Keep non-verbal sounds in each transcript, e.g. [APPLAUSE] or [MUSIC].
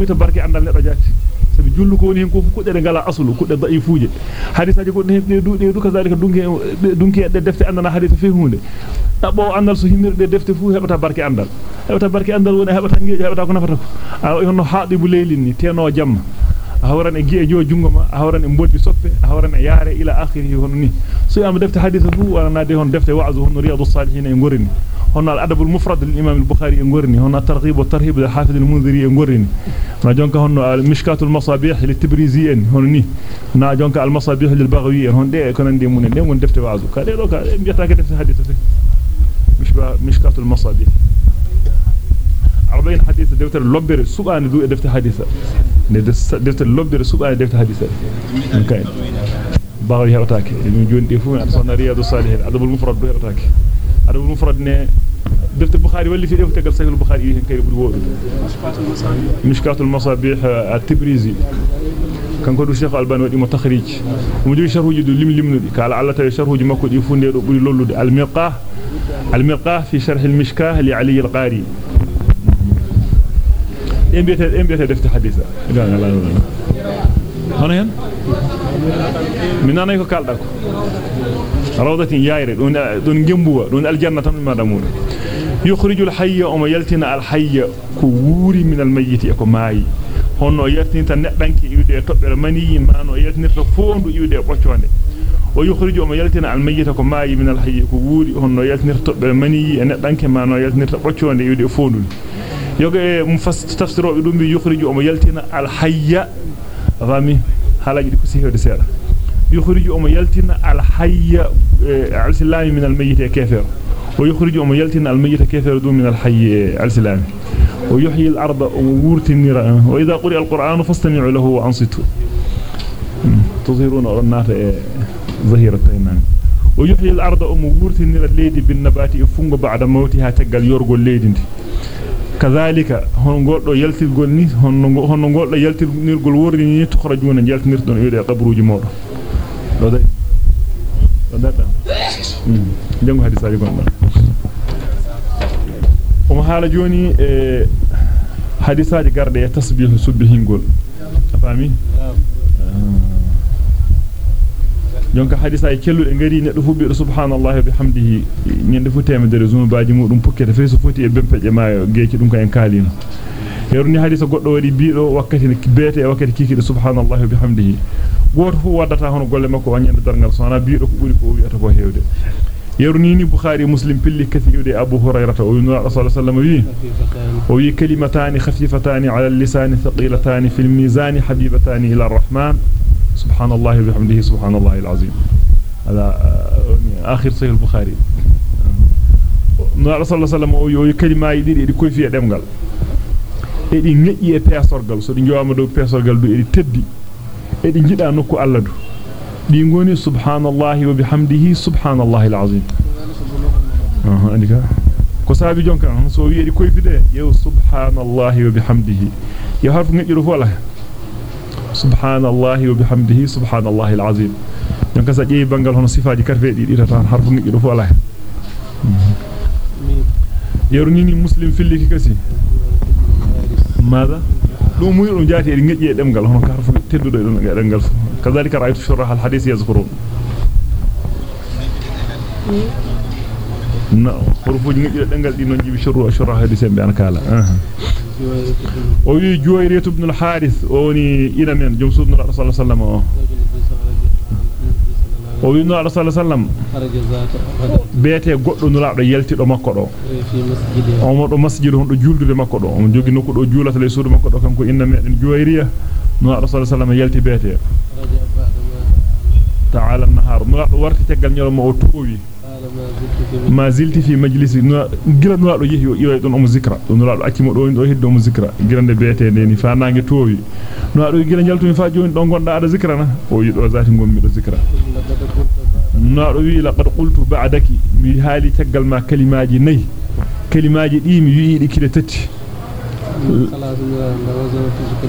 buyta barke andal neddo jatti sabi jullu ko woni hen ko fu kudde ngala aslu kudde da'ifuuje hadisaji goddo hen de duude du kazalika dunki dunki de defte andana hadisa fi hunde tabbo andal so himirde defte fu hebata barke andal hebata barke andal woni hebata ngeeje hebata ko nafata ko a honno haadibu leylin ni teno jamma hawran e gi'e jo jungo ma hawran e mboddi soppe hawran e yaare ila akhirih hono ni so am defte hadisa fu wana de hon defte wa'zu hon riyadus salihin e ngorini hono al adabul mufrad lil imam al bukhari e ngorini hono at targhib wa tarhib lil hafiz al munziri e ngorini na jonka hono al mishkatul masabih lil tibrizi en hono ni na jonka al masabih lil baghawi en hon de ko nande mun de mun defte wa'zu ka de do ka mbiyata ke defte hadisa fe mishkatul masabih arba'in hadisa deftere lobbere subani du e defte hadisa ne deftere lobbere subani defte hadisa on kay baaw hewtaake min joni de fu en sonna riyadu salihin adabul mufrad du hewtaake adabul mufrad ne defte bukhari walli fi defte gal sahih bukhari hen kay buri wodu mishkatul masabih at-tibrizi kanko du cheikh albani wadi mo takhrij mo jogi sharhuji du lim limnudi kala alla tawi sharhuji makko di fu ndedo buri lollude al-mirqah al-mirqah fi sharh al-mishkah li ali al-qari embiyete embiyete defte hadisa hono hen min nanay ko kalda ko rawdatin yaire don don gembuwa don aljanna tan madamu yukhrijul hayya o yaltina al hayya ko wuri min al mayyit ko maayi honno yaltinta neddanki iwde tobbere mani mano yaltinirta fondu iwde bocconde o yukhriju o yaltina al mayyit ko maayi min al hayya ko wuri honno yaltinirta tobbere mani e neddanki mano yaltinirta bocconde iwde fondu yoga mufassir tafsirobe dum bi yukhriju o yaltina al hayya rami halaji ko sihode seeda yukhriju o yaltina al hayya al silami min al mayyit kafir wa yukhriju o yaltina al mayyit kafir dum min al hayy al silami wa yuhyi al arda wurtinira wa idha quri al qur'an fastami'u lahu wa ansitu tuzhiruna annata zahiratayn wa yuhyi al arda wurtinira leydi bin nabati fungo ba'da mawtiha tagal yorgol كذلك هون غودو يلتيغول ني هون هون غودو يلتيغول worni ni tukhrajuna jaltinirton yede qabruji modo do day do data jango hadisaaji gonɗon omo haala joni e hadisaaji garde e tasbihu subbihingol afami jonka hadisa e cellude ngari neddo fu biido subhanallahi bihamdihi nyande fu temedere zunubaji mudum pukkete feeso foti e bempeje maayo geeci dum ko en kaalino yerni hadisa goddo wadi biido wakkati ne beete e wakkati kikide subhanallahi bihamdihi goto fu wadata hono golle makko wanyande dargal sona biido ko buri ko wi'ata ko hewde yerni ni bukhari muslim pilli kathiude abu hurairah o yunu rasul sallallahu alaihi wasallam o wi kalimatani khafifatani ala al-lisan thaqilatani fil mizan habibatani ila ar-rahman سبحان الله وبحمده سبحان الله العظيم هذا آخر صحيح البخاري نبي صلى الله عليه وسلم kalima yi didi ko fi demgal edi ngejji e pesorgal so di jowama do pesorgal do edi teddi edi jida nokku Allah do di ngoni subhanallahi wa bihamdihi subhanallahi alazim andika ko sabi jonka so wi edi ko fi de yow subhanallahi wa bihamdihi yo harfu ngejji do fola subhanallahi wa bihamdihi subhanallahi alazim donc sa jeeyi bangal hono sifaaji karfe di dita tan harfu ngi do fu ala yeru ni muslim filliki ماذا دو muy dum jati e ngejji e demgal hono ka harfu teddudo e dum demgal kazalika ra'aytu shurah alhadith yazkurun no harfuji ngejji e demgal di non jibi shurah shurah hadith en be an kala aha o wi juwayritu ibn al-harith o woni ina men jom sudnu rasul sallallahu alaihi wasallam o wi no rasul sallallahu alaihi wasallam beete goddo nulaado yeltido makko do o mo do masjid hon do juldude makko do o jogi nokku do julata le suudu makko do kanko inna meden juwayriya no rasul sallallahu alaihi wasallam yelti beete ta'ala an-nahar no warti tegal nyolo mo o towi ma zilti fi majlisi gira nulaado yehi o iwa don o zikra don nulaado accimo do do heddo mo zikra girande beete ni fa nange towi nulaado gira jaltumi fa joni don gonda ada zikra na o yido zati gommi do zikra nulaado wi laqad qultu ba'daki mi hali tagal ma kalimaji nay kalimaji di mi wi di kide tati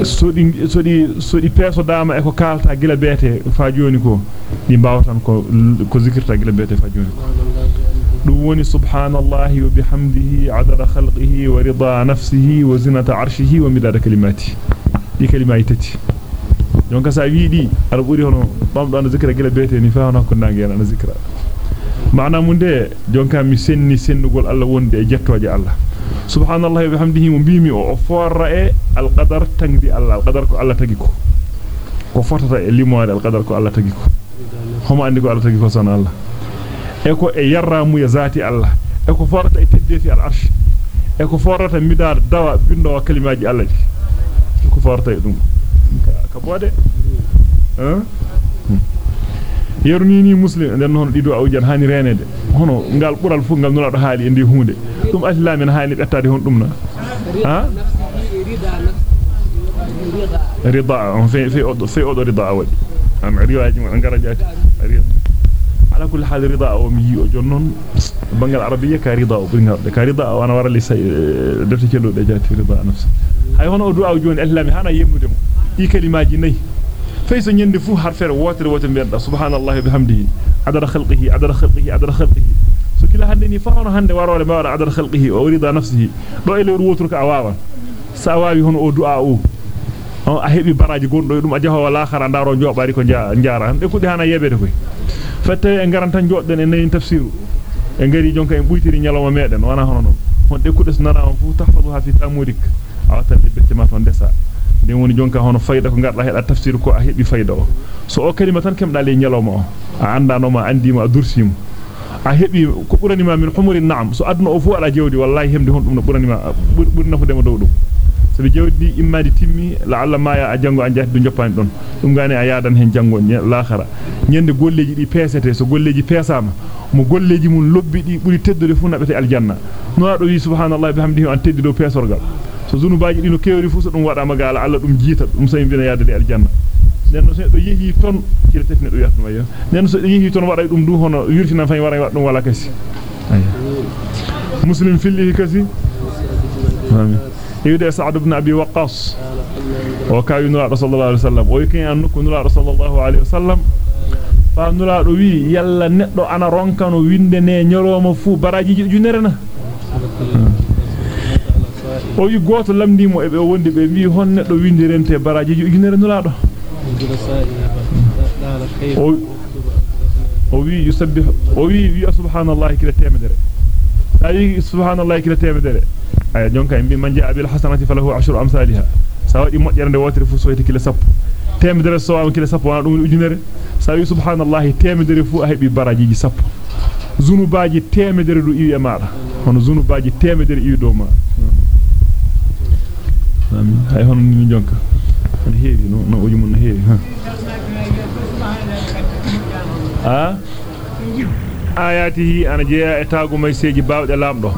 sodi sodi sodi peso dama e ko kalta gila beete fa joni ko di bawtan ko ko zikirta gila beete fa joni ko دووني سبحان الله وبحمده عدد خلقه ورضا نفسه وزنة عرشه ومداد كلماته دي كلماتي. دونك ساوي دي اربوري هونو بام دون ذكر غيل بيتي ني فانا كنا غينا ذكر معنا مون دي دونك مي سنني سنغول الله وندي جيتوجي الله سبحان الله وبحمده مبيمي أو فور راي القدر تنجي الله القدر كو الله تاجيكو كو فورتا لي موار القدر كو الله تاجيكو خوما عندي كو الله تاجيكو سبحان الله alqadar ko Allah tagi ko homo andi ko Allah tagi ko son Allah e e yarramu ya zati Allah e ko forata e teddefi al arsh e ko forata midar dawa bindo kalimaji Allah di ko forata e dum ka bode hein yerunini muslim den non dido awjan hani renede hono ngal bural fu ngal nulado haali indi hunde dum islamin haali bettade hon dum na ha rida on fi fi fi odo rida wadi am riwaaji mon garajati ala kulli hal rida o mi yi o jonnon bangal arabiyya ka rida o buri ngal ka rida o ana wara li defti celo de jati rida nafsi hay hono du'a joni islami hana yemnude mo di kalimaji nay fayso nyande fu harfere wotere wotere mbedda subhanallahi bihamdihi adada khalqihi adada khalqihi adada khalqihi so kila hande ni fa hono hande warole ma wada adada khalqihi o rida nafsihi do ele wotur ka awawan sa wawi hono o du'a o a hebi baraji gondo dum a jaho wala khara ndaro jobari ko jaara de kudi hana yebede koy fatte en garantan jodden en nayin tafsiru en ngari jonka en buytiri nyaloma meden wana hono non hon de kudes nana on fu tahfazuha fi tamudik awatan de betima ton desa de woni jonka hono fayda ko garda heda tafsir ko a hebi fayda o so o kalima tan kemda le nyaloma o a andano ma andima dursimo a hebi ko buranima min humurin na'am so aduna o fu ala jewdi wallahi hemde hon dum no buranima burna fu dema dow dum sabi jewdi immadi timmi la'alla ma ya jango an jahdi joppani don dum gane a yadan hen jango laakhara nyende golleji di pesete so golleji pesama mo golleji mun lobbi di buri teddude fu nabete aljanna no do wi subhanallahi bihamdihi an teddi do pesorgal so zunubaji dino kewri fu so dum wada magala alla dum jiita dum sey bina yadde aljanna nenno so do yehi ton kila tefni do yatno wayo nenno so yehi ton wada dum du hono yurtina fay wara wadum wala kasi muslim fillihi kasi amin يودي سعد بن أبي وقاص. وكاي نرى صلى الله عليه وسلم. ويكين أنك نرى صلى الله عليه وسلم. فنرى وي يلا ندو أنا رونكانو ويندني نيروما فو براجي جنرنا o wi goto lamdimo e be wondi be wi hon neddo windirente baraji ujunere nulaado o wi yusabbih o wi wi subhanallahi kila temedere subhanallahi kila temedere ay jonka en bi man jaa bil hasanati falahu ashru amsalha sawadi mojjerde wotere fu soyti kila sappo temedere so am kila sappo wana dum ujunere sawi subhanallahi temedere fu a hebi baraji sappo zunubaji temedere du iwi e maada hono zunubaji temedere iwi do ma amin hay hono ni jonka on heewi no no oji mun heewi ha a ayatihi ana jeya e may seji baawde lamdo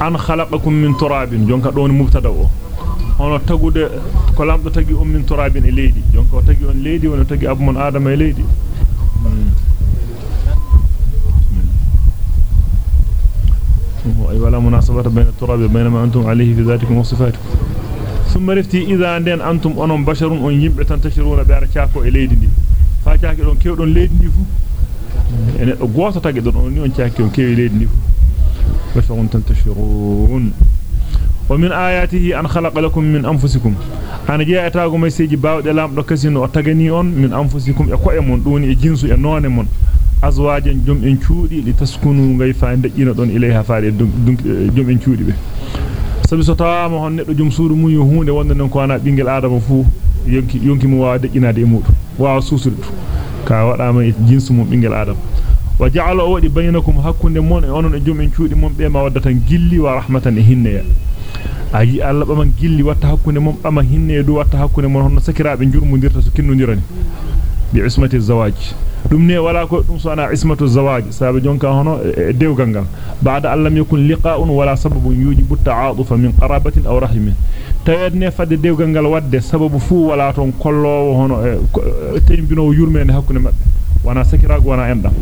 an khalaqakum min turabin jonka don mubtada o hono tagude ko lamdo tagi um min turabin e jonka tagi on leydi woni tagi abmon adama e leydi أي ولا مناسبة بين التراب بين ما أنتم عليه في ذاتكم وصفاتكم ثم رفتي إذا عندن أنتم أنهم بشر أن يبع تنتشرون بأر شاكو إليدي دي فشاكي دون كيو دون ليدي دي فو يعني قوة تاكي دون أني أن شاكي دون كيو إليدي دي فو بشر تنتشرون ومن آياته أن خلق لكم من أنفسكم أنا جاء أتاكم ميسيجي باود لام دكسين وتغني أون من أنفسكم يقوى من دوني جنس ينون من azwajan jom en cuudi li taskunu ngay fa dejjina don ilayha faade jom en cuudi be sabi so tawama hon neddo jom suudu mun yo hunde wonde non ko ana bingel adama fu yonki yonki mu waa dejjinaade e mudu waa suusude ka wadama e jinsu mum bingel adama wa ja'ala wadi bainakum hakkunde mon e onon e jom en cuudi mom be ma waddatan gilli wa rahmatan e hinneya ayi alla bama gilli watta hakkunde mom bama hinne do watta hakkunde mon hono sakiraabe jurmundirta so kinnondirani bi ismati zawaj dum ne wala ko dum so ana ismatu zawaj sabe jonka hono dewgal gal baada allam yakun liqa'un wala sababun yujibu ta'adufa min qarabatin aw rahimin tawed ne fadde dewgal gal wadde sababu fu wala ton kollowo hono tembino yurmende hakkunde mabbe wana sakiraago wana endam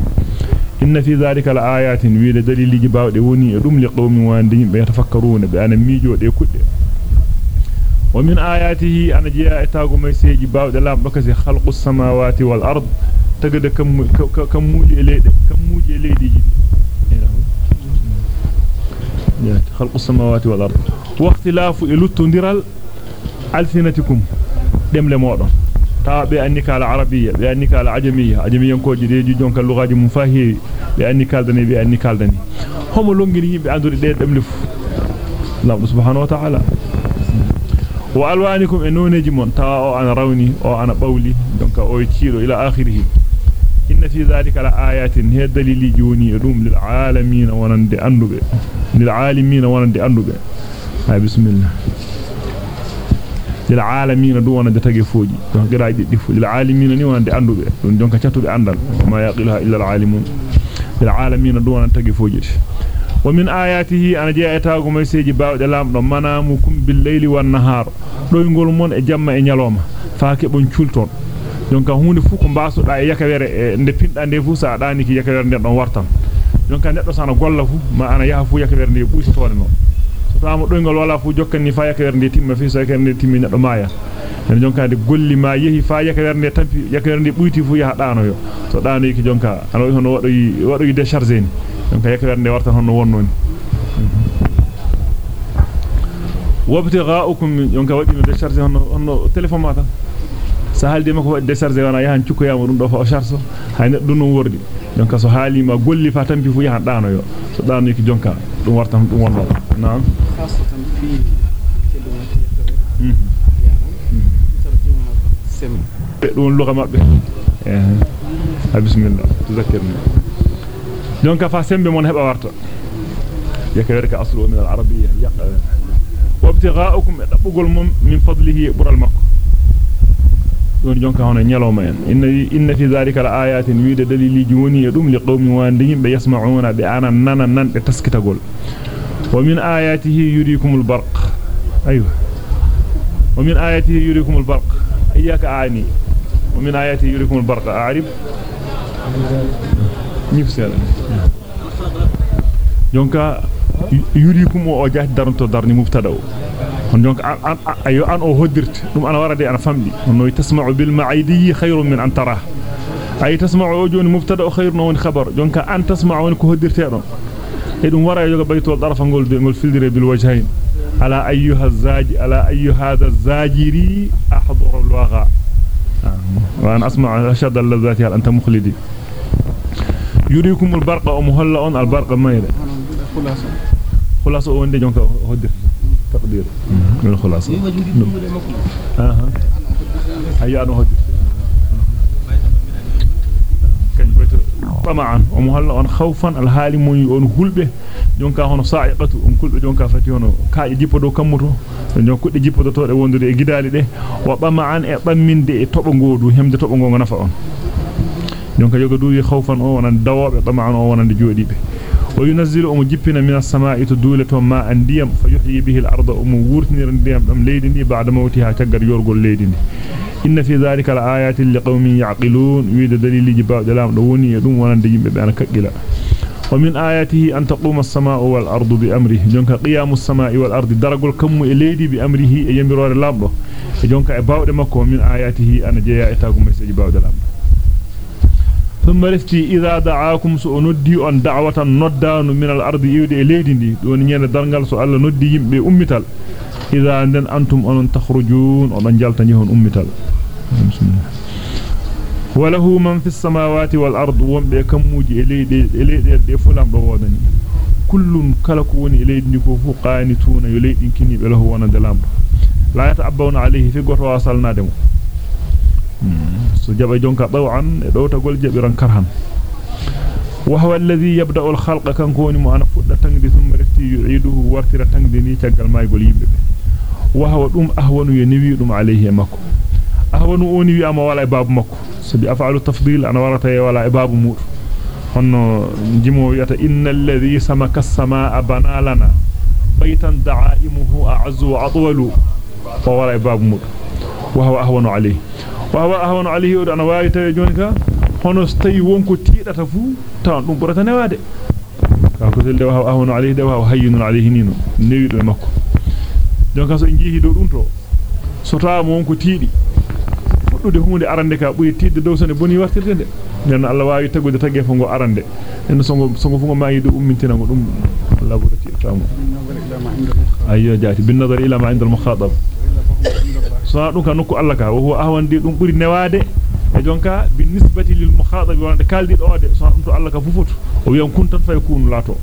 inna fi dhalika la ayatin wiide daliliji bawde woni e dum li qawmin wande yimbe yatafakkaruna be ومن آياته أن جاء إتاق ميسيج باود الله بكس خلق السماوات والأرض. تجد كم موجي إليه كم موجي إليه دي خلق السماوات والأرض. واختلاف إلوتون ديرال ألسنتكم. دم لمورا تابع أنك على عربية بأنك على عجمية عجمية كوجي دي جونك اللغة مفاهي بأنك على دني بأنك على دني. هم اللونجين بأندوري دي دم لف. لا سبحانه وتعالى. وألوانكم إنوني جمون تاو أنا روني أو أنا بولي دونك أو يتشيرو إلى آخره إن في ذلك لآيات هي الدليل جوني روم للعالمين ورند أنوبة للعالمين ورند أنوبة هاي بسم الله للعالمين دو وأنا دتا فوجي دونك غراي دي فوجي للعالمين ني وأنا دي اندوبي دونك تشاتو دي اندال ما يقلها الا العالمون للعالمين دو وأنا تاغي فوجي ومن آياته أنا جاء أتاكم مسيج باود لام دو منامكم بالليل والنهار e e nyaloma faake bon culton donc hunde fu ko mbaasoda e yakawere nde pinda nde fu sa daani ki yakawere nde don wartam donc neddo sana golla fu ma ana yaha fu yakawere nde buusi tone non so taamo doy ngol wala fu jokkanni fa yakawere nde timma fi so yakawere nde timmi neddo maaya en jonka de golli ma yehi fa yakawere nde tampi yakawere nde buyti fu yaha daano yo so daano ki jonka ana hono wado wado décharger ni donc yakawerde warta hono wonnoni wabtigha'ukum yonka wadi no décharger hono hono téléphone mata sa haldi mako wadi décharger wana yahan cukko yama dum do fa o charge hay neddo dum non wordi donc so haali ma golli fa tampi fu yahan daano yo so daano yiki jonka dum warta dum wonno naam khasatan fi dum luga mabbe eh bismillah tuzakkirni دونك فاسم بمن هب ورتو يكرك اصله من العربية. يق وابتغاؤكم تبغول من فضله بر المك دون جونكا هنا نيلوما ان إن في ذلك الايات ويد دليل جوني دوم لقوم وان ديم بيسمعون بأن نان نان تسكتغول ومن آياته يريكم البرق. أيوه. ومن آياته يريكم البرق. إياك أعني. ومن آياته يريكم البرق. اعرب nifsela jonka yurikum o jaati darnto darni mubtada o on jonka ayo an o hoddirte dum ana warade ana famdi onno tasma'u bil ma'idi khayrun min an tara ay tasma'u joni mubtada o khayrun woni khabar jonka an tasma'u ko hoddirte don e dum wara yoga baytol darfa ngol de ngol fildire bil wajhayn ala ayyuha zaji ala ayyuha hadha zajiri ahduru al wagha wa an asma'u ashad allazati hal anta mukhlidi يريكم البرق ومهلا on البرق مايده خلاصه خلاصه وند جونكا هودر تقدير من خلاصه أها هيا كان بيت طمعا ومهلا on خوفا الحال مون on hulbe jonka hono sa'iqatu on kulbe jonka fati hono kaaje jippodo kammuto jon kudde jippodo to de wondude e gidaali de wa bama'an e bamminde e tobo ngodu hemde donc yoga duwi khawfan o wonan dawobe tama'an o wonan joodibe o yunazzilu um jippina minas sama'i to duulato ma andiyam fa yuhyi bihi al-ardha um wurtinir ndiyam dam leydi ni ba'da mawtiha taggar yorgol leydi ni inna fi dhalika la-ayatin liqaumin ya'qilun wiida daliliji ba'da lam do woni dum wonande yimbe be an kaggila ومن آياته أن تقوم السماء والأرض بأمره جونك قيام السماء والأرض درجل كم إليدي بأمره يمرور اللامبو جونك إباود مكو من آياته أنا جاء إتاكم مسجي باود اللامبو ثم رفتي إذا دعاكم سأندي أن دعوة ندان من الأرض يودي إليدي دي دون ين درنغال سؤال ندي يمبي أمتال إذا عندن أنتم أن تخرجون أن جالت نيهون أمتال بسم الله وله من في السماوات والأرض ومبي كموجي إليدي إليدي دي فلام دوودني كل كلكون إليدي كوفو قانتون يليدي كني بله وأنا دلام لا يتعبون عليه في قطر واصلنا دمو. So jaba jonka daw'an e dowtagol jabiran karhan wa huwa alladhi yabda'u al-khalqa kan koni mo ana fudda tangdi thumma rafti yu'iduhu wartira tangdi ni tagal maygol yimbe wa huwa dum ahwanu yaniwi dum alayhi makko ahwanu oni wi ama wala e babu makko sabi af'alu tafdil ana warata e wala e babu mudu honno jimo yata innal ladhi samaka as-samaa bana lana baytan da'imuhu a'zu wa atwalu wa wala e babu mudu wa huwa ahwanu alayhi wawa ahwanu alayhi o ana waawi tawi joni ka hono tawi wonko tiidata fu tawan dum burata newade ka ko telde wawa ahwanu alayhi de wawa hayyinun alayhi nino newido e makko jonka so jihi do dum to so tawa mo wonko tiidi fuddude hunde arande ka buri tiidde dow sone boni wartirde de nen Allah waawi tagude tagge fo go arande en songo songo fu go maayi do ummintina go dum Allah burati tamo ayyo jaati bin nazar ila ma inda al mukhatab so dum ka nokku Allah ka wo huwa ahwan de dum buri newade e jonka bi nisbati lil mukhatabi wonde kaldi do de so dum to Allah ka fufutu o wi'an kun tan fay kunu lato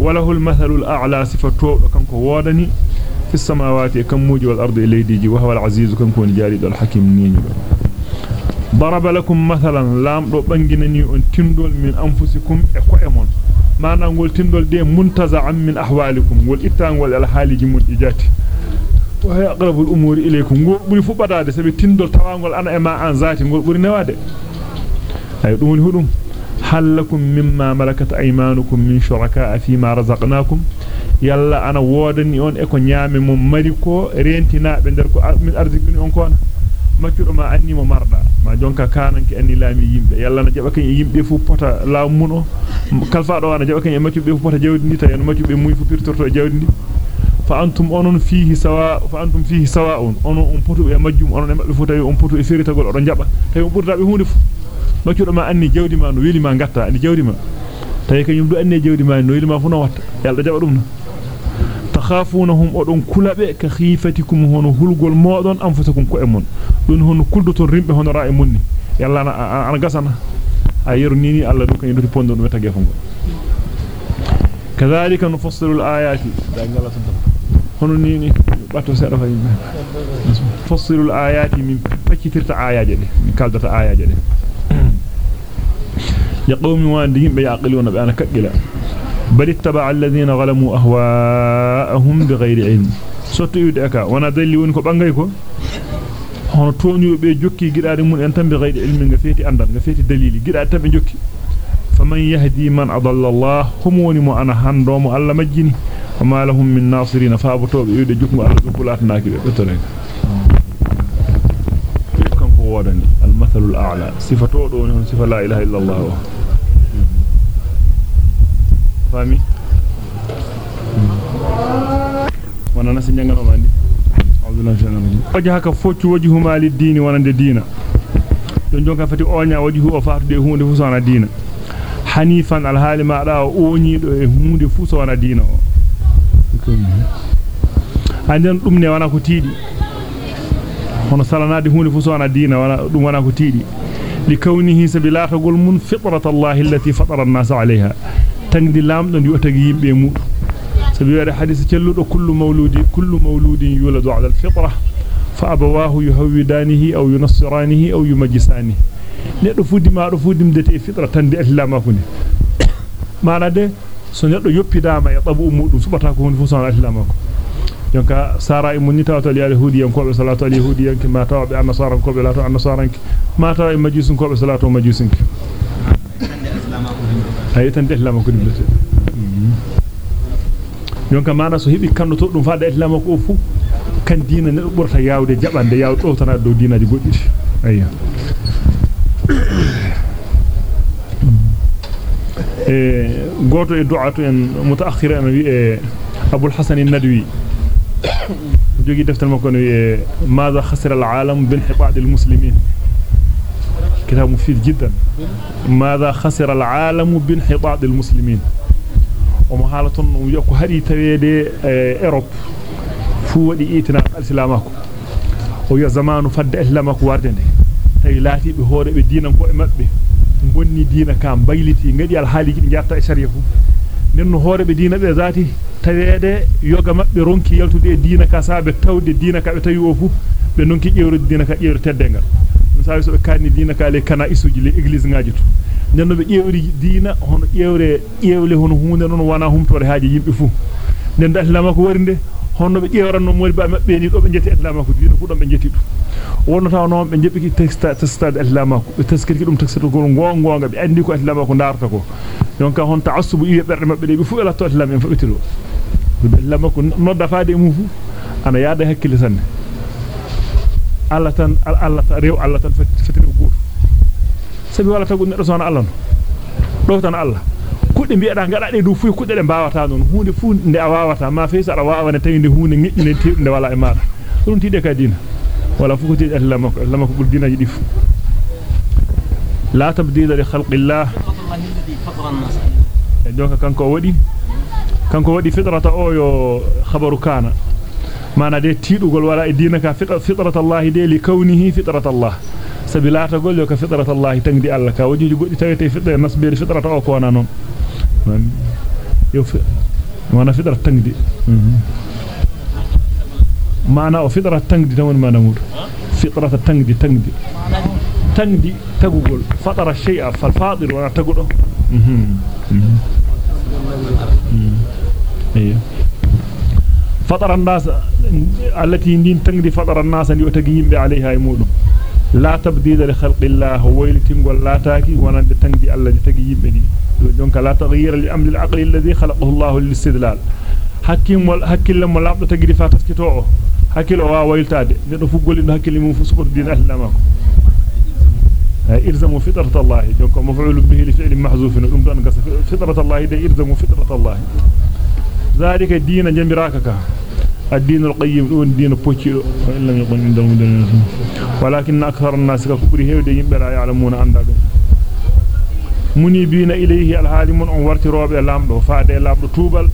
walahu al mathalu al a'la sifatu kanko wodani في السماوات كم موج والأرض إليه ديجي وهو العزيز كم كون جاري الحكيم نيني ضرب لكم مثلا لام دو بانغينني اون تندول من انفسكم اكو امون ما نقول تندول دي منتزعا من احوالكم والاتان الحالي من اجاتي وهي e newade ay dum woni hudum halakum mimma malakat aymanukum min shuraka fi ma razaqnakum yalla ana wodani on e ko nyaame mum mari ko rentina be der ko min arzikini on ko maccudo ma anni mo marda ma jonka kananki anni laami yimbe yalla na jaba kan yimbe fu pota laam mun o kalfa do wana jaba kan e maccube fu pota jawdi ni tayen maccube muy fu pirtorto jawdi ni فأنتم أنون فيه سواء فأنتم فيه سواء. أنون أمبوتو يا مجوم أنون مبلفوتا يومبوتو إثيري تقول أرنجابا تي أمبوتو رابي هونف ما كيرو ما أني جودي ما نويلي ما نقطع أني جودي ما. تي كن يمدو أني جودي ما نويلي ما فونا وات يلا جاب رومنا تخافونهم أدون كلبة كخيفتكم هون هلقول ما أدون أنفسكم كأمون. دون هون كل دوتون ريمبي هون رأي مني. يلا أنا أنا قصنا أيرنيني الله دوك يدو في بوندون متى جفونغ كذلك نفصل الآيات. دعني الله سبحانه. Hono nini batto seeda fa yimbe nufassilu al-ayati min pacitirta ayaje de min kaldata ayaje de ya qawmi wa yimbe yaqiluna be ana kaddila بل اتبع الذين ظلموا أهواءهم بغير علم soto yude aka wana dalli woni ko bangay ko hono toñuɓe jokki gidaade mun en tambe gayde ilmi nga feeti andal nga feeti dalili gidaade tambe jokki faman yahdi man adalla Allah hum woni mo ana hando mo Allah majjini min nasirin faabotobe yude jukmu Allah do bulatnaaki be betore kanko wodani al mathalul a'la sifato do non sifa la ilaha illa Allah fami wana nasi jangano mandi abdullah janami oja haka foccu wajhu mali dini wonande dina don jonka fati onya wajhu o faatude hunde fu sona dina hanifan al hali ma da o onyido e hunde fu sona dina o anden dum ne wana ko tiidi hono salanade hunde fu sona dina wana dum wana ko tiidi likawnihi sabilatagol mun fitratallahi allati fatara an-nas 'alayha tangdi lamdo ndi otagi yimbe mudu sabi wada hadith celludo kullu mawludi kullu mawludin yuladu ala alfitra fa abawahu yuhawidanihi aw yunassiranihi aw yumajjisanihi neddo fuddi ma do fuddimde te fitra tandi ko ni manade so neddo yoppidama e tabu mudum subata ko hunde fu son islama ko jonka sara e munita to ali yahudiyan ko be salatu al yahudiyan ki ma taw be annasaran ko be lato annasaran ki ma taw e majusun ko be salatu majusin ki ay tan islama ko dimlete jonka mana so hebi kanno to dum faada islama ko fu kan diina ne burta yaawde jabande yaaw do tan do diinaji godditi ayya e goto e du'atu en mutaakhiran wi e abul hasan an-nadwi [COUGHS] jogi deftal makko ماذا خسر العالم بانحطاط المسلمين كتاب مفيد جدا ماذا خسر العالم بانحطاط المسلمين ومحالة يكو هري تويدي اوروب فو ودي ايتنا الاسلامكو ويا زمان فد hoore be diina ko e mabbe bonni diina ka bayliti ngadi al haaliji di jarta e sharia fu nenno hoore be diina be zaati taweede yoga mabbe ronki yaltude diina ka saabe tawde diina ka be tawi o fu be nonki ƴewrude diina ka ƴewru teddengal sawi so be kanni diina ka le kana isuji le église ngaaji to nenno be ƴewri diina hono ƴewre ƴewle hono hunde non wana humtore haaji yimbe fu nen da islama ko warinde hono be ƴewranno modi ba mabbe ni do be jetti islama ko diina fu do be jetti dum wonno taw non be jebbiki texta texta islama ko be teskirki dum texta ko gongonga be andi ko islama ko darta ko donc hon ta'assubu ibe berde mabbe de be fu ela to islam en fabitilo be islama ko nodda faade mu fu ana yaada hakkile sanne Allah tan Allah tan rew Allah tan fati rew goto sabi wala tagu neddo sona Allah do tan Allah kudde bieda ngada de du fu kudde de baawata non hunde fu nde a waawata ma fe sa waawa ne tawi nde hunde ngejjine tirde wala e maada dum tide ka dina wala fu ko tide Allah mako Allah mako bul dinaji dif la tabdila li khalqillah donc kanko wadi kanko wadi fitrata o yo khabaru kana mana de tidugol wala e diina ka fitratallahi de li kawnihi fitratallah sabi laata gol yo ka fitratallahi tangdi Allah ka wajiji goddi tawete fitra nasbe fitrata o ko wana معنى فدرة تنجدي معنى فدرة تنجدي تمن فطرة تنجدي تنجدي تنجدي تقول فطر الشيء فالفاضل وأنا تقوله. إيه. فطر الناس التي ندين تنجدي فطر الناس اللي يتقيم عليها يمونه لا تبديد لخلق الله ويلتنجوا اللاتاكي وأنا تنجدي الذي تقيم لا تغيير لأمر العقل الذي خلقه الله للاستدلال. حكيم والحكيم لما لابد تجري فاتسكتوه حكيل أو ويلتاد ندو فغول ان حكيل مو فسقط دين أهل ماكو. إلزموا فطرة الله. دونك مفعول به لفعل محذوف. فطرة الله ده إلزموا فطرة الله. ذلك الدين جمراكك الدين القيم دون دين بوتشيدو وإن لم يكن عندهم ولكن أكثر الناس كفر هيوده يمبه لا يعلمون اندا دum munibina ilayhi alhalimun on warti robe lamdo faade lamdo tubal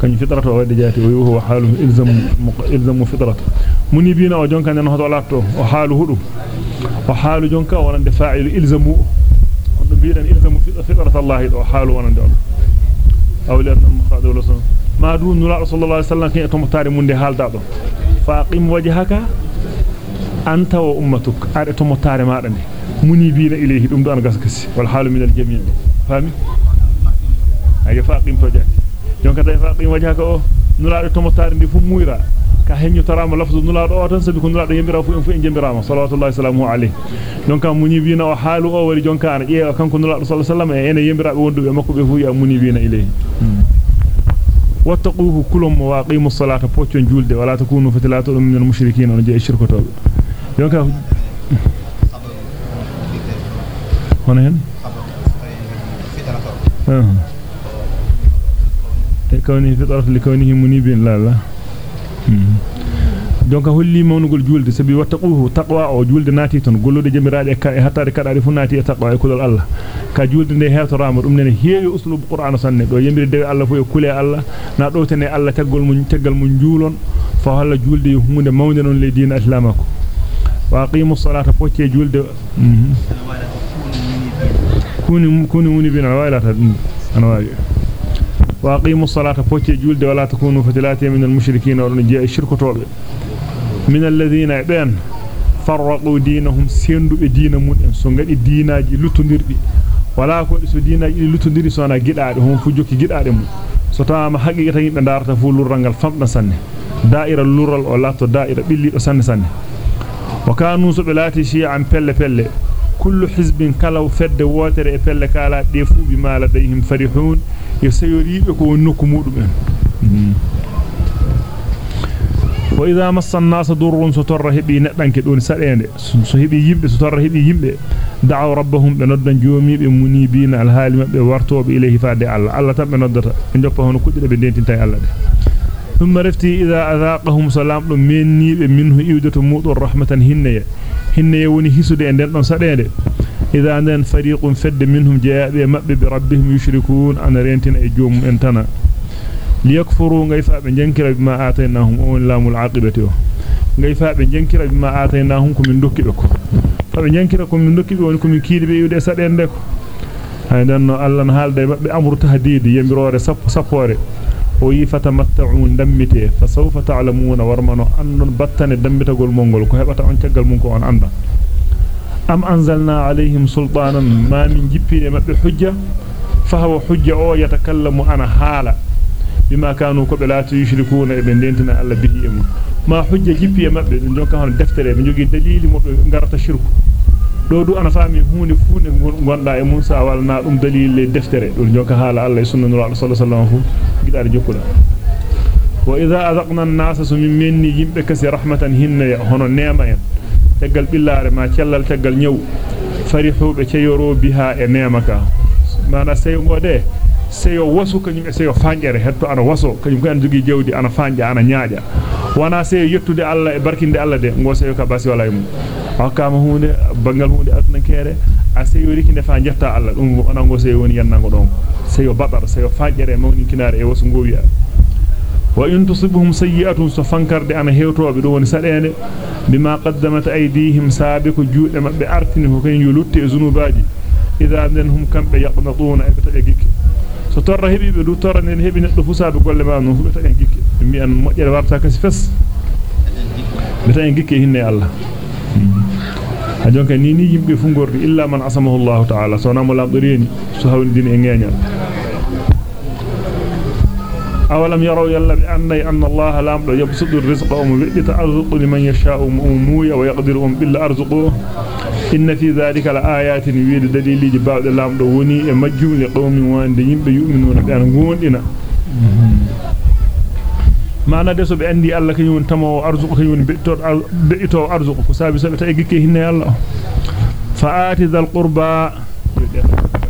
kany fitratu wadde jati o huwa halu ilzam ilzam fitratu munibina o jonka nen hoto latto o halu hudu o halu jonka wonande fa'il ilzamu on do biidan ilzamu fitratu allah do halu wonande on awliya al-mukhadib rasul ma dun nura sallallahu alaihi wasallam kin to mutare munde halda do faqim wajhaka anta wa ummatuk ade to mutare maada منيبين إليه دم دان قسكس والحال من الجميع. فهمي أي أيوة، فاقيم توجه يوم كتا يفاقيم وجهك أوه نلار التمطار اندي فو مويرا. كهن يترام لفظ نلار أوتن سبكو نلار يمبرا فو انفو انجم براما صلى الله عليه. وعليه يوم كان منيبين وحالو أو ولي جون كان إيه وكان كن نلار صلى الله عليه وسلم إينا يمبرا بوندو يمكو بفو يا منيبين إليه. واتقوه كلهم مواقيم الصلاة. بوتشون جولد ولا تكونوا فتلاتهم من المشركين ونجي الشركة يوم كان hono hen e kawni fitratu li kawnihi munibin la la donc holli mawnugol julde sabi wattaquhu taqwa o julde naati ton gollude jemiraade ka e hattaade kadaade fu naati e taqwa e kulol Allah ka julde nde heetorama dum nene heewi uslub qur'an sanne do yembiri dewe Allah fu e kule Allah na do tene Allah tagol mun tegal mun juulon fa halla julde hunde mawde non le diina islamako wa aqimu salata pocce julde waylata ana waawi wa aqimu salata pocce julde wala takunu fatilati min al mushrikeen wa jaa shirkotobe min alladhina ben farraqu dinahum sendube diina mun en so ngadi diinaaji lutondirdi wala ko so diinaaji lutondiri so na gidaade hon fu jokki gidaade mun so taama haqiqatan yimbe darata fu lurrangal famda sanne da'ira lural o latto da'ira billi do sanne sanne wa kanu so be lati shi'an pelle pelle kullu hizbin kalaw fedde wotere e pelle kala de fu bi mala dayhim farihun yasayribe ko nokku mudum en wa idha massa an-nas durrun sutarra hibi nedanke don sadende so hibi yimbe sutarra hibi yimbe da'aw rabbahum be noddan joomibe munibina al-halima be wartobe ilayhi faade Allah Allah tan be noddata be joppa hono kudde be dentinta Allah de ثم رفتي إذا أذاقهم سلام دم مني منه إيودة موت الرحمة هنية هنية وني هسود عندن دون سدينه إذا عندن فريق فد منهم جاء بمبب بربهم يشركون أنا رينتنا إجوم انتنا ليكفروا غيفا بنجنكر بما آتيناهم أول لام العاقبة غيفا بنجنكر بما آتيناهم كم دوكي بكو فبنجنكر كم دوكي بكو كم كيد بيودة سدين دكو haydan Allah na halde mabbe amru tahdidi yembirore sappo sappore ويفتمتعون دمته فسوف تعلمون ورمانو أن البطن دمته قول مونغول. كهبتا عن تقل مونكو عن أنبا. أم أنزلنا عليهم سلطانا ما من جبه ما حجة. فهو حجة أو يتكلم أنا حالا. بما كانوا قبلات يشركون إبن دينتنا ألا به ما حجة جبه ما بحجة من جوكا هون دفتره من جوكي دليل مغارة شركه do du ana faami hunde funde gonda e Musa walna dum dalil deftere dum jonka hala Allah sunna nuru sallallahu alaihi wasallam fu gidaade jokkuda wa idha azaqna an-nasa sumin minni yimbe kasi rahmatan hinna hono neema en tegal billare ma cellal tegal nyaw farihube ceyoro biha e neema ka mana seyo ngode seyo wasu kanyum e seyo fanjere hetto ana waso kanyum kan jogi jewdi ana fanja ana nyaaja wana seyo yettude Allah e barkinde Allah de ngo seyo ka basi wala mu hakama hunde bangal hunde aduna kere a seyo rikinde fa jetta Allah dum ona ngo seyo woni yannango don seyo badar seyo fanjere mawni kinare e wasu ngowiya wa in tusibhum sayyi'atun so fankarde ana hewtobe do woni sadende bima qaddamat aydihim sabiqu juude mabbe artini ko ken yulutte e zunubaji idha minhum kambe yaqnatuna e bata gikke so torra hebi be du torra nen hebi neddo fusabe golle ma no hubata en gikke mi an mojjere warta kasi fes bata en gikke hinne Allah hajonka ni ni yimbe fu gordi illa man asamahu Allah ta'ala so namo lamdoreni so hawndini e ngeñal awalam yaraw yalla bi anna anna Allah lamdo yabsudu ar-rizqa wa yu'ti arzuqu liman yasha'u umuya wa yaqdiru bil arzuqu inna fi dhalika la ayatin wiide daliliji bawde lamdo woni e majjum li qawmin wande yimbe yu'minuna be an gondina maana de so be andi Allah kanyum tamo arzuqu kanyum beito beito arzuqu ko sabi sabi tay gikke hinne Allah faati dal qurba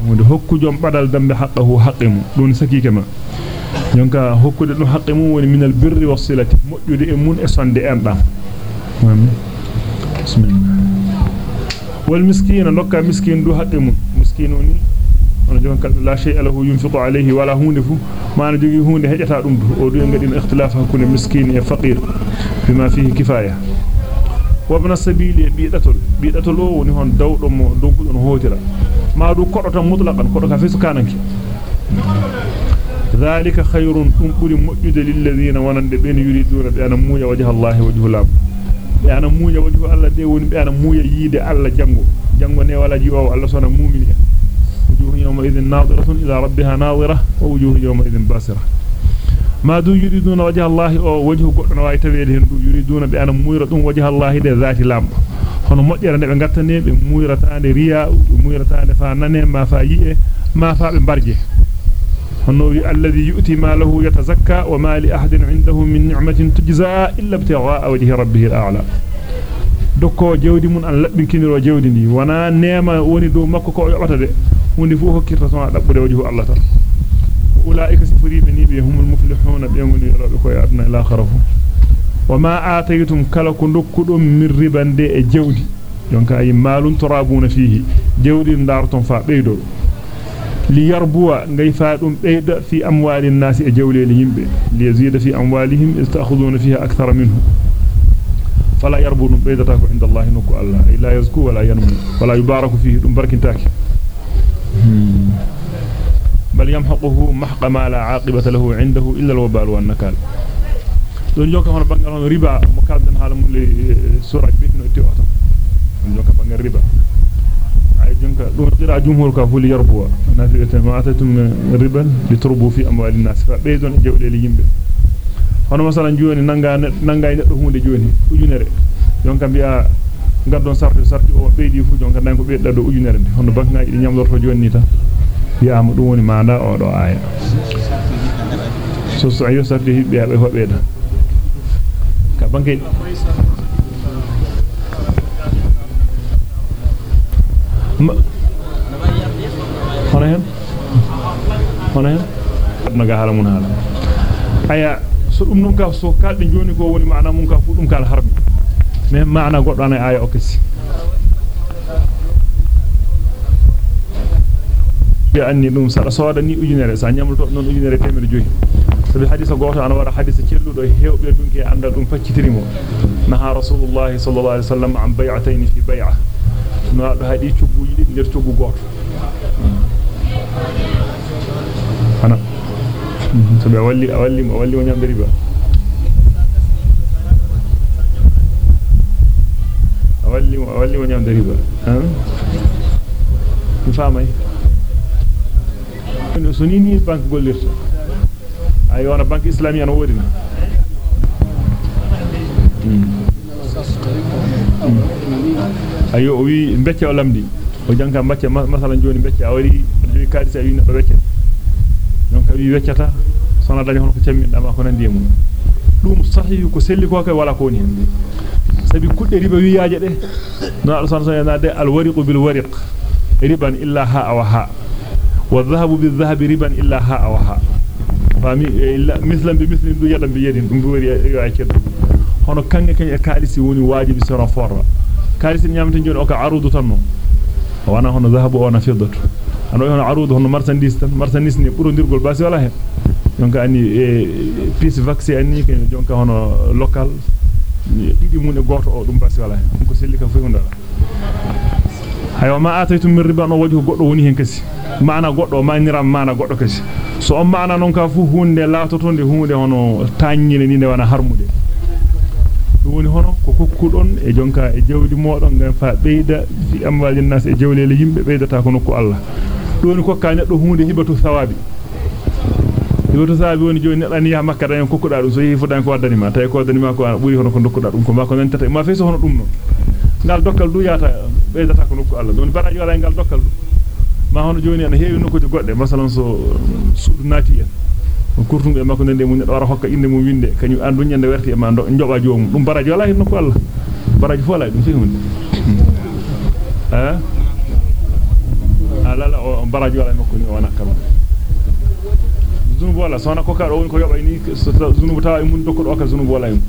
wonde hokku jom badal dambe haqqahu haqqimu don sakike ma jonka hokkude dum haqqimu woni minal birri wasilati mojjude e mun e sonde en dam bismillah wal miskin lokka miskin du haqqimu miskinuni on jonka la shay'a lahu yunfiqu alayhi wala hunde fu maana jogi hunde hejata dum o du ngadin ikhtilaf hakkunde miskin e faqir bima fihi kifaya wabna sabili biidatol biidatol o woni hon dawdo mo donkudon hotira ma du kodota mutlaqan kodo ka fisu kananki ذلك خير دum buri mojjude lil ladina wonande ben yuriduna bi ana muuya wajha Allah bi ana muuya wajhu Allah de woni bi ana muuya yide Allah jango jango ne wala jiwo Allah sona mu'mini wujuhu yawma idhin nadiratun ila rabbiha nadira wa wujuhu yawma idhin basira ma du yuriduna wajha Allah o wajhu goddo way tawede hen du yuriduna bi ana muyra dum wajha Allah de zati lamdo hono mojjere ne be gattane be muyrataande riya be muyrataande fa nane ma fa yi'e ma fa be barje هنوي الذي يؤتي ماله يتزكى وما لأحد عنده من نعمة تجزاء إلا ابتغاء وجه ربه الأعلى. دوكو جودي من أن لبن كنرو جودي ني وأنا نيما واني دو مكو كو يعطى دي. واني فوه كرتسان لبن وجه الله تر أولئك سفريب نيبي هم المفلحون بيوني ربكو يا أبنى لا خرفو. وما آتيتم كلك نكدو من ربن دي جودي. يونك أي مال ترابون فيه. جودي ندارتم فابيدو. ليربوا غي فادوم بيد في أموال الناس اجوليهم ليزيد في أموالهم استاخذون فيها أكثر منه. فلا يربوا بيد تاك عند الله نكو الله. لا يزكو ولا ينمو ولا يبارك فيه دم بركنتاك بل يمحقه محق ما لا عاقبة له عنده إلا الوبال والنكال. دون جوك هون ربا ريبا مكادن حالم لي سوراج بيتنو تي اوتو دون جوك بانغال ريبا le suraj bitno ti oto don joka bangal riba ay jonka dum qira jumhur ka fuli yarbuwa nafiyata ma atatum riban liturbu fi amwalin nas fa beydon jewdele yimbe hono masalan joni nanga nanga neddo hunde joni ujunere jonka bi'a gaddon sarti sarti o beedi fu jonka nan ko beedda do ujunere de hono bankaaji di nyamdorto joni ta bi'ama dum woni manda o do aya so so ayo sarti hibbe be hobeda ka banke hono hen hono hen naga hala mun hala aya so dum non ka so kalde joni ko woni maana mun ka fu dum kal harbi mais maana goddo ana aya o kessi bi anni dum sara soda ni ujunere sa nyamulto non ujunere temere joyi sabi hadisa goto ana wara hadisa celludo hewbe dunke anda dum faccitirimo naha rasulullah sallallahu alaihi wasallam an bay'atayn fi bay'ah no do hadi cugguji didi der cuggu goto ana sabi walli walli walli woni am riba walli walli woni am riba han mi famay no sunini bank gollirta ay wona bank islami ana wodina ayo o wi becce o lamdi o janka macce masalan joni becce a wari joyi kadisa wi neddo becce donc wi weccata sona dañi hono ko camminda ma ko nandi mun dum sahihu ko selli ko kay wala ko woni hen sabi kudde riba wiyaaje de no Allah subhanahu wa ta'ala de al wariqu bil wariq riban illa ha wa ha wa dhahabu bil dhahabi riban illa ha wa ha fami illa mislan bi mislin du yadam bi yadin dum wari yo ay ceddo hono kange kay e kalisi woni wajibi sera forra كارس نيامت نجون اوكا عروض تنو وأنا هنا ذهب وأنا فضت أنا هنا عروض هنا مرسنديس مرسنديس ني برو ديرغول باسي ولا هي دونك اني بيس فاكسي اني كان دونك هنا لوكال دي مون غوت أو دوم باسي ولا هي كو سيلي كان فوي ندرا هيو ما اتيتم من ربا نو وجهو غدو وني هن كسي معنى غدو ما نيرام معنى غدو كسي سو so, معنى نونكا فو هوندي لا توتوندي هوندي هونو تانيني ني وأنا هارمودي دوني هونو ko kokkudon e jonka e jawdi modon ngam fa beida fi amwalin nas e jawlele yimbe beidata ko nokku Allah doni kokka neddo hunde hibatu thawabi hibatu thawabi woni joni neddo ni ha makka dan kokkuda dum so yi fudan ko waddani ma tay ko waddani ma ko buri hono ko dokkuda dum ko ma ko mentata ma feso hono dum non ngal dokkal du yata beidata ko nokku Allah don baraji wala ngal dokkal du ma hono joni en heewi nokkude godde masalan so suudu nati en e makko nende mun wara hokka inde mum winde kanyum andu nyande werti e ma njoba joomum dum baraji wala hinno ko Allah baraji fo la dum fi hunde ha ala la o baraji wala makko ni wana kam zunubu wala sona ko kado woni ko yoba ni zunubu tawa e mun dokko do ka zunubu wala en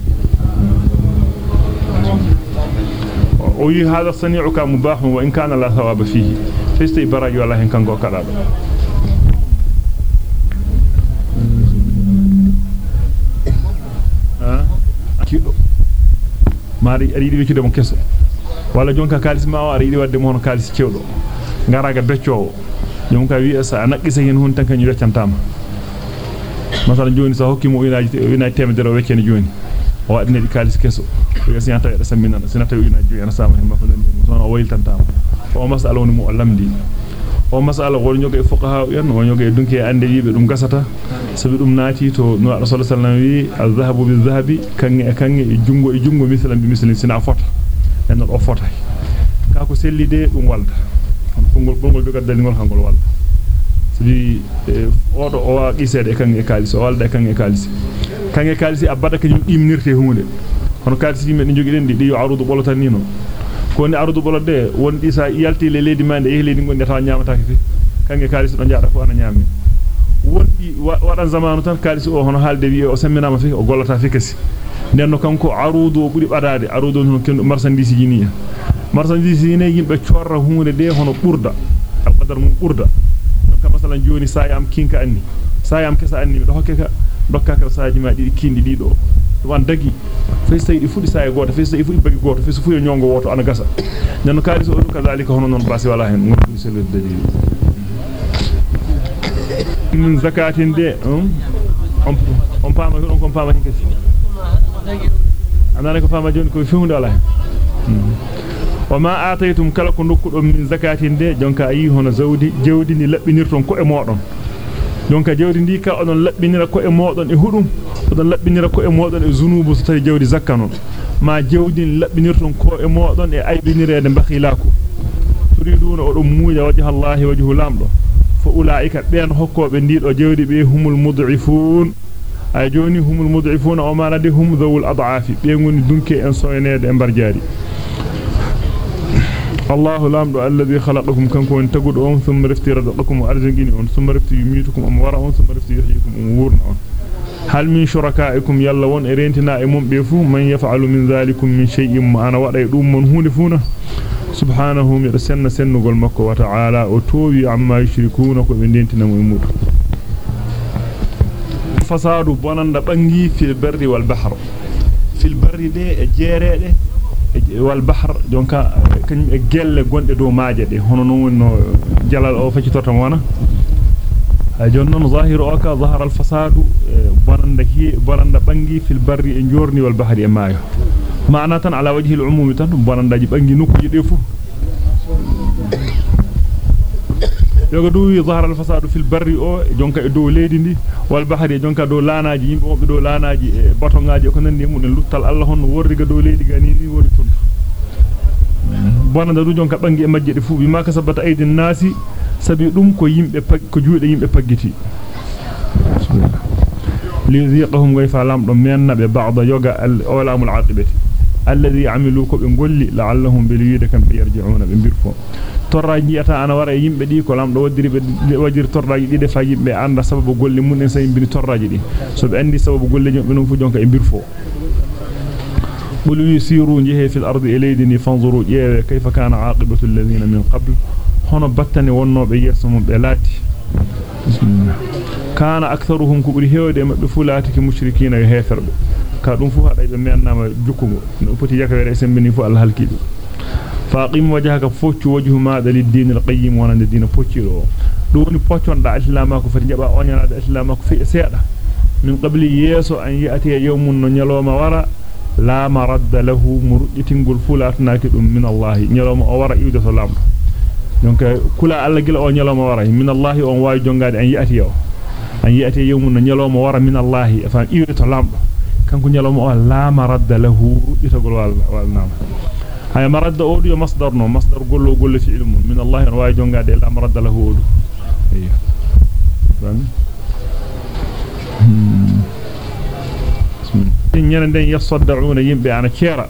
o yi hada sani'uka mubahun wa in kana la thawaba fihi festi baraji wala hen kango kada do kido mari ari di weccude mo keso wala jonka kalis ma o ari di wadde mo hono kalis cewdo ngaraga beccowo jonka wi sa naqisa hen hon tan kan weccantama masalan joni sa hokki mo unaji unaji temedere weccene joni o wadne di kalis keso o yasi anta da saminana sinata unaji joni sama hen mako nan mo sono o wayltantama o masala woni mo lamdi o masala wol nyoga e fuqaha en o nyoga e dunki ande yibe dum gasata sabi dum naati to no rasul sallallahu alaihi wasallam wi az-zahabu biz-zahabi kangi e kangi e jungo e jungo misalan bi misalin sina fota en o fota ka ko sellide dum walda on kongol kongol be gaddal ngol hangol walda sabi odo o wa qisede e kangi e kalisi o walda e kangi e kalisi kangi e kalisi abada kanyum dimnirte hunde hono kalisi men jogi den di di arudu bolotan ni non ko ni arudu bolode won di sa yalti le ledi mande e ledi gonde taw nyamata ke kange kalisi do jaada ko ana nyami wondi wadan zamanu tan kalisi o hono halde wi o semminama fi o gollata fi kasi nenno kanko arudu o buri badade arudu non kendo marchandise jiniya marchandise jini yimbe ciorra hunde de hono burda al qadar mum burda donc masalan joni sayam kinka anni sayam kesa anni do hokke ka dokka ka saaji ma di kindi di do dum an dagi fay saydi fudi saay goto fay saydi fudi bagi goto fay fuyo nyongo woto ana gasa nenno kaali so do kazalika hono non basi wala hen ngol selu dalil min zakatin de on on paama on kon paama hin kasi anana ko paama joni ko fiunde wala hen wama ataytum kala ko nokkudo min zakatin de jonka ayi hono zawdi jewdi ni labbinirton ko e modon jonka jawdi ndi ka onon labbinira ko e modon e hudum odon labbinira ko e modon e zunubu so tawi jawdi zakka non ma jawdi labbinirton ko e modon e aybinirede bakhilako turiduna odon muuja wajha Allah wajhu lamdo fa ulaika ben hokkobe ndido jawdi be humul mud'ifun ay joni humul mud'ifun o manade hum dhawul ad'afi be ngoni dunke en soynede e barjaari الله لامدو الذي خلقكم كنكم ان تغدون ثم رفتي رزقكم وارزقني ثم رفتي يميتكم ام ورا ثم رفتي يحييكم ام هل من شركائكم يلا وان إرينتنا إمم بيفو؟ من يفعل من ذلكم من شيء؟ ما أنا وضع يدوم من هونفونا سبحانه مرسلنا سنة قول مكة وتعالى وطوبي عما يشركونك ومن دينتنا مهمود فساد بانان دبنجي في البر والبحر. في البر دي جيري دي والبحر دونك كن جل غوندو ماجة دي. هونو نو جلال أو فتي توتام وأنا. Jonnon zahiru o ka zahara al fasadu bonanda hi bonanda bangi fil barri e jorni wal bahri e maayo maana tan ala wajhi al umum tan bonandaji bangi nokkuji de fu yoga duwi zahara al fasadu fil barri o jonka e do leedi ndi wal bahri jonka do laanaaji yimbe wonbe do laanaaji e batongaaji ko nandi mun luttal Allah honno worriga do leedi gani ni wori ton bonanda du jonka bangi e majje de fu bi maka sabata aidin nasi sabi dum ko yimbe ko juude yimbe paggiti liziqahum gayfa lamdo mennabe ba'da yoga al awlamul aqibati alladhi amilu ko be golli la'allahum bil yida kam be yarji'una be birfo torraaji ata ana wara yimbe di ko lamdo wadiri be wajir torraaji di defa yimbe anda sababu golli mun en say bin torraaji di so be andi sababu golle jom be non fu jonka e birfo قل يسيروا جهه في الأرض إليدني فانظروا جهه كيف كان عاقبة الذين من قبل هنا بطني ونو بيسهم بلاتي kana aktharuhum kubri hewde mabbe fulatiki mushrikina yo heferbe ka dum fu hada be mennama jukkugo no poti yakawere sembini fu Allah halkido faqim wajhaka foccu wajhu ma dalil din al-qayyim wa nan din pocciro do woni pocconda islamako fati jaba onyanade islamako fi seeda min qabli yeso an yati yawmun no nyaloma wara la maradda lahu murjitingul fulatnaki dum min Allah nyaloma o wara iwde lamdo donc kula alla gila o nyaloma wara min Allah on waawi jongade an yati yaw an yati yawmun nyaloma wara min Allah fa iwde to lamdo kanko nyaloma o la maradda lahu itagol wal wal nam hay maradda o du masdar no masdar gollo gollo fi ilmu min Allah on waawi jongade la maradda lahu o du أيوه فاهم ñene den yasaddauna yimbe ana ciera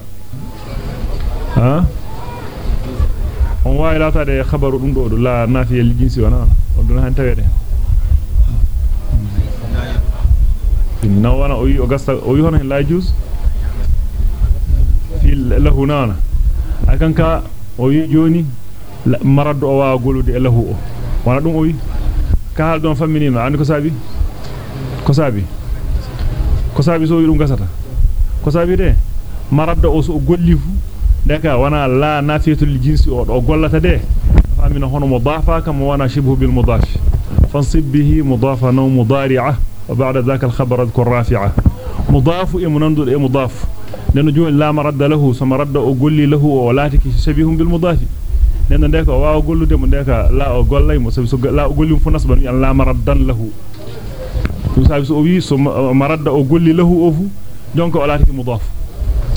ha on wawi latade khabaru dum do la nafiya li jinsi wana on dun han tawede inna wana o yi o gasta o yi hono hen la juz fi lahu nana akanka o yi joni maradu o wa golude lahu o wana dum o yi ka hal don famminino andi ko sabi ko sabi ko sabi so dum gasata ko sabi de maradda o so golli fu deka wana la nafiyatul jinsi o do gollata de famina hono mudafa kam wana shibhu bil mudaf fansib bihi mudafa naw mudari'a wa ba'da dhaka al khabar adhkur rafi'a mudaf e munandu e mudaf nenu joni la maradda lahu so maradda o golli lahu o latiki shabihum bil mudafi nendo de ko waaw gollude mo de ka la o gollay mo sabi so la o golli fu nasban la maraddan lahu dum sabi so wi so maradda o golli lahu o fu donc o laati mudaf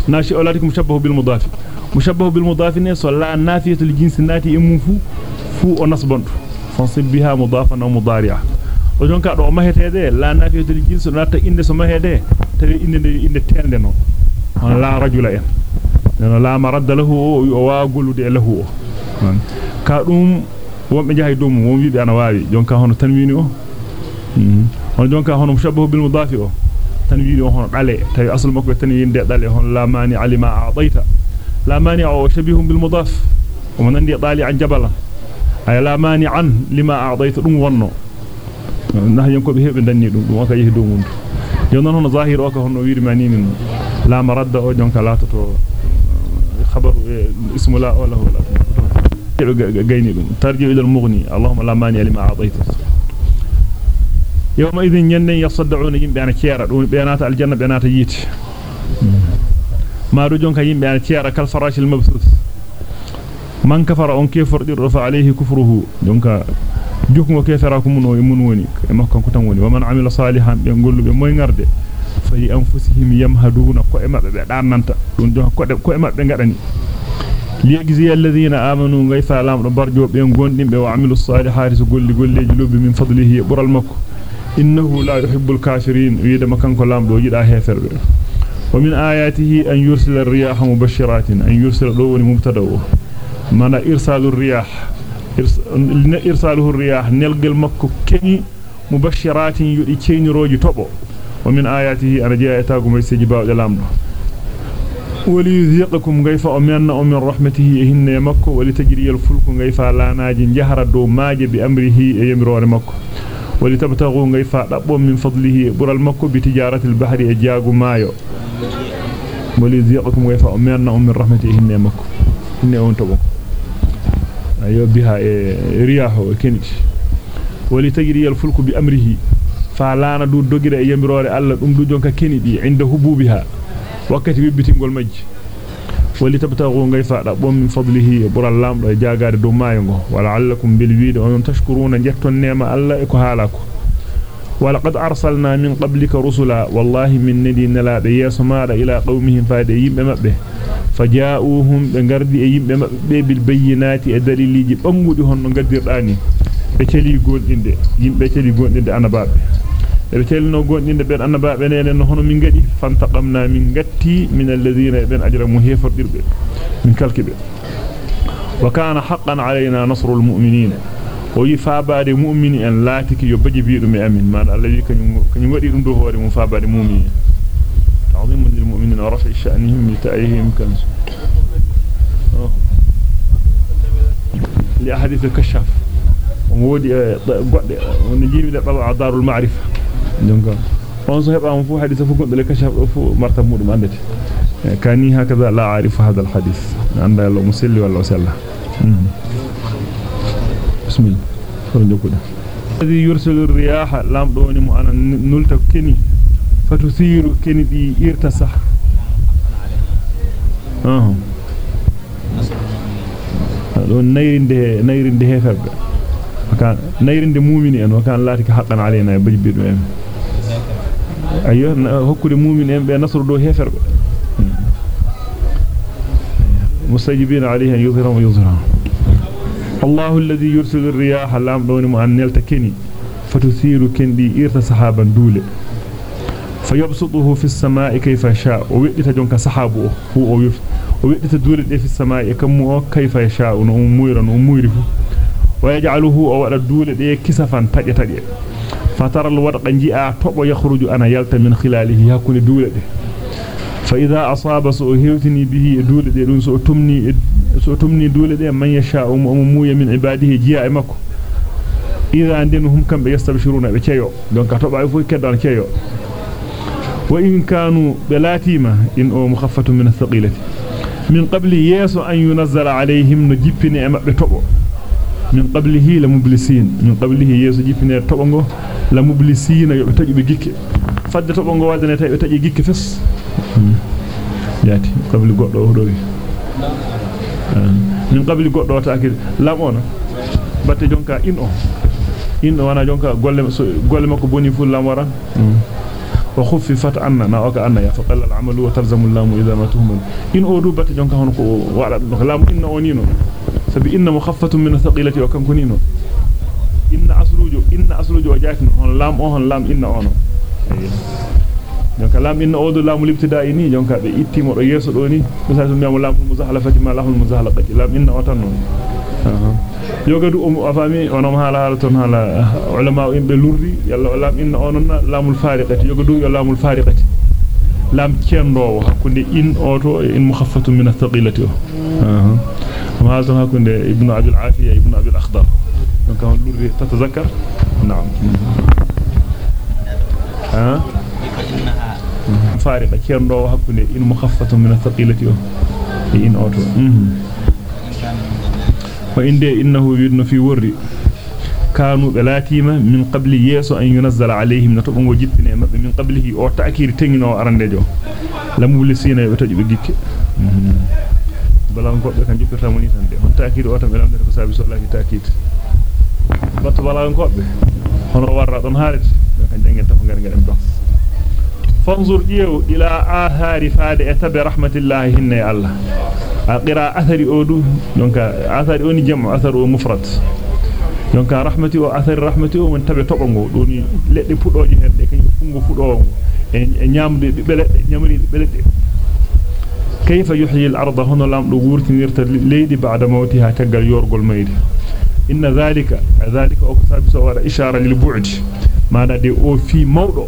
ناشئ اولاتكم مشبه بالمضاف. مشبه بالمضاف ان صلى النافية للجنس الناتي ام فو فو ونصب فنصب بها مضافا أو مضارعا. ودونك ادو ما هتهده لا نافية للجنس ناتا ان سو ما هده تري ان ان تند نون لا رجل إيه. ان لا مرد له أو غلود له كأدوم وومبe jahay dum wom wiibe ana waawi jonka hono tanwini o hono jonka hono mushabbahu bil dum won wiibe ana waawi jonka hono tanwini o hono jonka hono mushabbahu bil mudafi o tanwini o hono dale tawi asl makko tanwini de dale hono la mani alima a'taita la mani o shabihu bil mudaf o man andi dali an jabala ay la mani an lima a'taita dum wonno nahyan ko be hebe danni dum dum aka yehi do mundu jonon hono zahir o ka hono wiiri يوم إذن ينن يصدعون يم بأن كيارة. بأنات الجنة بأنات يت ما رجونك يم بأن كيارة. كالفراش المبثوث. من كفر أن كفر رفع عليه كفره. جونك جوكم وكيفراكم منو يمنونك إما كان كتنوني ومن عمل صالحا ينقل بموين أرد. فلأنفسهم يمهدون. قائمة بأدان ننت قائمة بأدان ليجزي الذين آمنوا غيث ألام ربار جوب ينقون وعملوا الصالحات. يقول لي قول لي جلوب من فضله. برا المكو e e innahu la yuhibbul kafirin wiida makanko lamdo yida heferbe wa min ayatihi an yursila ar-riyaha mubashiratin an yursila do woni mubtada mana irsalur riyah irsaluhu ar-riyah nelgel makko keni mubashiratin yudi ceeniroji tobo wa min ayatihi ana jaa'atakum maysaji bawde lamdo وليذيقكم غيفا أمنا ومن رحمته إهن يمكو ولتجري الفلك غيفا لاناج جهر دو ماج بأمره يمرور مكو ولتبتغوا غيفا دبو من فضله. بر المكو بتجارة البحر إجاغ مايو. وليذيقكم غيفا أمنا ومن رحمته. إهن يمكو إهن يونتبو أيو بها رياحو كنت ولتجري الفلك بأمره. فلانا دو دوغير يمرور الله دم دو جونكا كنيدي عند هبوبها. wakkati wibbitingol majji ولي تبتغوا غيفا دبم من فضله بر اللام دو جاغاد دو مايغو ولعلكم بالويد ان تشكرون جتون نيما الله اكو حالكو ولقد ارسلنا من قبلك رسلا والله من ندي نلا دي يسما إلى قومهم فادي يمبه مبه فجاؤوهم بغردي يمبه مبه بالبينات ادليلي بامودي هون غديرداني بتلي غولدي يمبه تلي غولدي أنا بابي kalkibe wa kana haqqan alaina nasrul mu'minin o yi faabaade mu'mini en laatiki yo baji biidu mi amin ma Allah wi kanyum kanyum wadi dum do hoore mum faabaade mu'mini ta'zimun lil mu'minin wa raf'i sha'nihim li ta'ihim kanz li ahadith al-kashaf wodi godde on jimi de baba darul ma'rifa دونك اون سو هبام فو حديث فو غوندو لي كشاف فو مرتب مودو ماندتي كاني هكذا لا اعرف هذا الحديث عند الله مسلي ولا وسلا بسم الله فرنجوكو ده الذي يرسل الرياح لام دوني مو أنا نولتا كني فتثير كني دي ارتصح آه دون نيرنده نيرنده هفر كان نيرنده مؤمن ان وكان لاتك حقا علينا بجبيدو امي ayo hokkude mu'min en be nasru do heferbe mustajibina alayhi an yuzhira wa yuzhira الله الذي يرسل الرياح لام دون مو ان نلتكني فتثير كندي إرت سحابا دولة. فيبسطه في السماء كيف يشاء ويدت جونك سحابه هو ويف ويدت دولة في السماء كم كيف يشاء نمويرا نمويره ويجعله أو الدولة كسفا تجي تجي. فترى الورق جاء طب يخرج أنا يلت من خلاله يكون دولة فإذا أصاب سؤهيتني به دولة دون سؤتمني سؤتمني دولة من يشاء أمموية من عباده جاء مكو. إذا عندهم كم يستبشرون بكيو دونك طبعا يفوي كدان كيو وإن كانوا بلاتيما إن أو مخفة من الثقيلة. من قبل يسو أن ينزل عليهم نجيبني أما بتبو من قبله لمبلسين من قبله يسو جيبني تبو لمبلسين يبتجي بجيك فد تبو wadane tay be taji gikke fes yati qabli goddo o do min qabli goddo taaki lam ona batte jonka in o in wana jonka golle golle makko boni fu lam waran wa khuffifat anna na oka anna ya fa qalla al-amalu wa talzamu al-lamu idha ma tuhmal in o du batte jonka hono ko wala lam inna onino sabi inna mukhaffatun min thaqilati wa kam kunino inna asluju inna asluju o jaati hon lam o hon lam inna ono jonka lam inna odo lam libtida'i ni jonka be ittimo do yeso do ni misal dum yamo lam muzahalafati ma lahul muzahalaqati lam inna otan non yogadu um afami onom hala hala ton hala ulama imbe lurri yalla lam inna ononna lamul fariqati yogadu yo lamul fariqati lam cendowo hakkunde in oto in mukhaffatun min athqilati o ma halton hakkunde ibnu abdul afiya ibnu abdul akhdar donc on lurri tatazakkar na'am ha فارقة كيرندو حكوني إن مخفة من الثقيلة. إن أوتو وإن دي إنه يدن في وري. كانوا بلاتيما من قبل يسو أن ينزل عليهم. نتبعون وجدتنا من قبله. أو تأكير تنينو أرندجو. لمبلسين يبتجب جيك. بلان كوبbe kan jippirta mo ni tan de on taakid o tan be lamde ko sabi so laki taakid batto balan kobbe hono warra don haaret kan jangen tan ngar ngaren dox فانظر جيو إلى آثار فاد أتبع رحمة الله هنا الله أقرأ أثر أودو دونك أثر أوني جمع أثر مفرد دونك رحمتي وأثر رحمتي ومن تبع تقنغو دوني لدي فدوجي هerde كان فungo فدوغو e nyamde bele nyamri bele كيف يحيي الأرض؟ هنا لام دغورتنيرت ليدي بعد موتها تغال يورغول ميدي إن ذلك ذلك أكساب سوار إشارة للبعد. ما دي أو في موضوع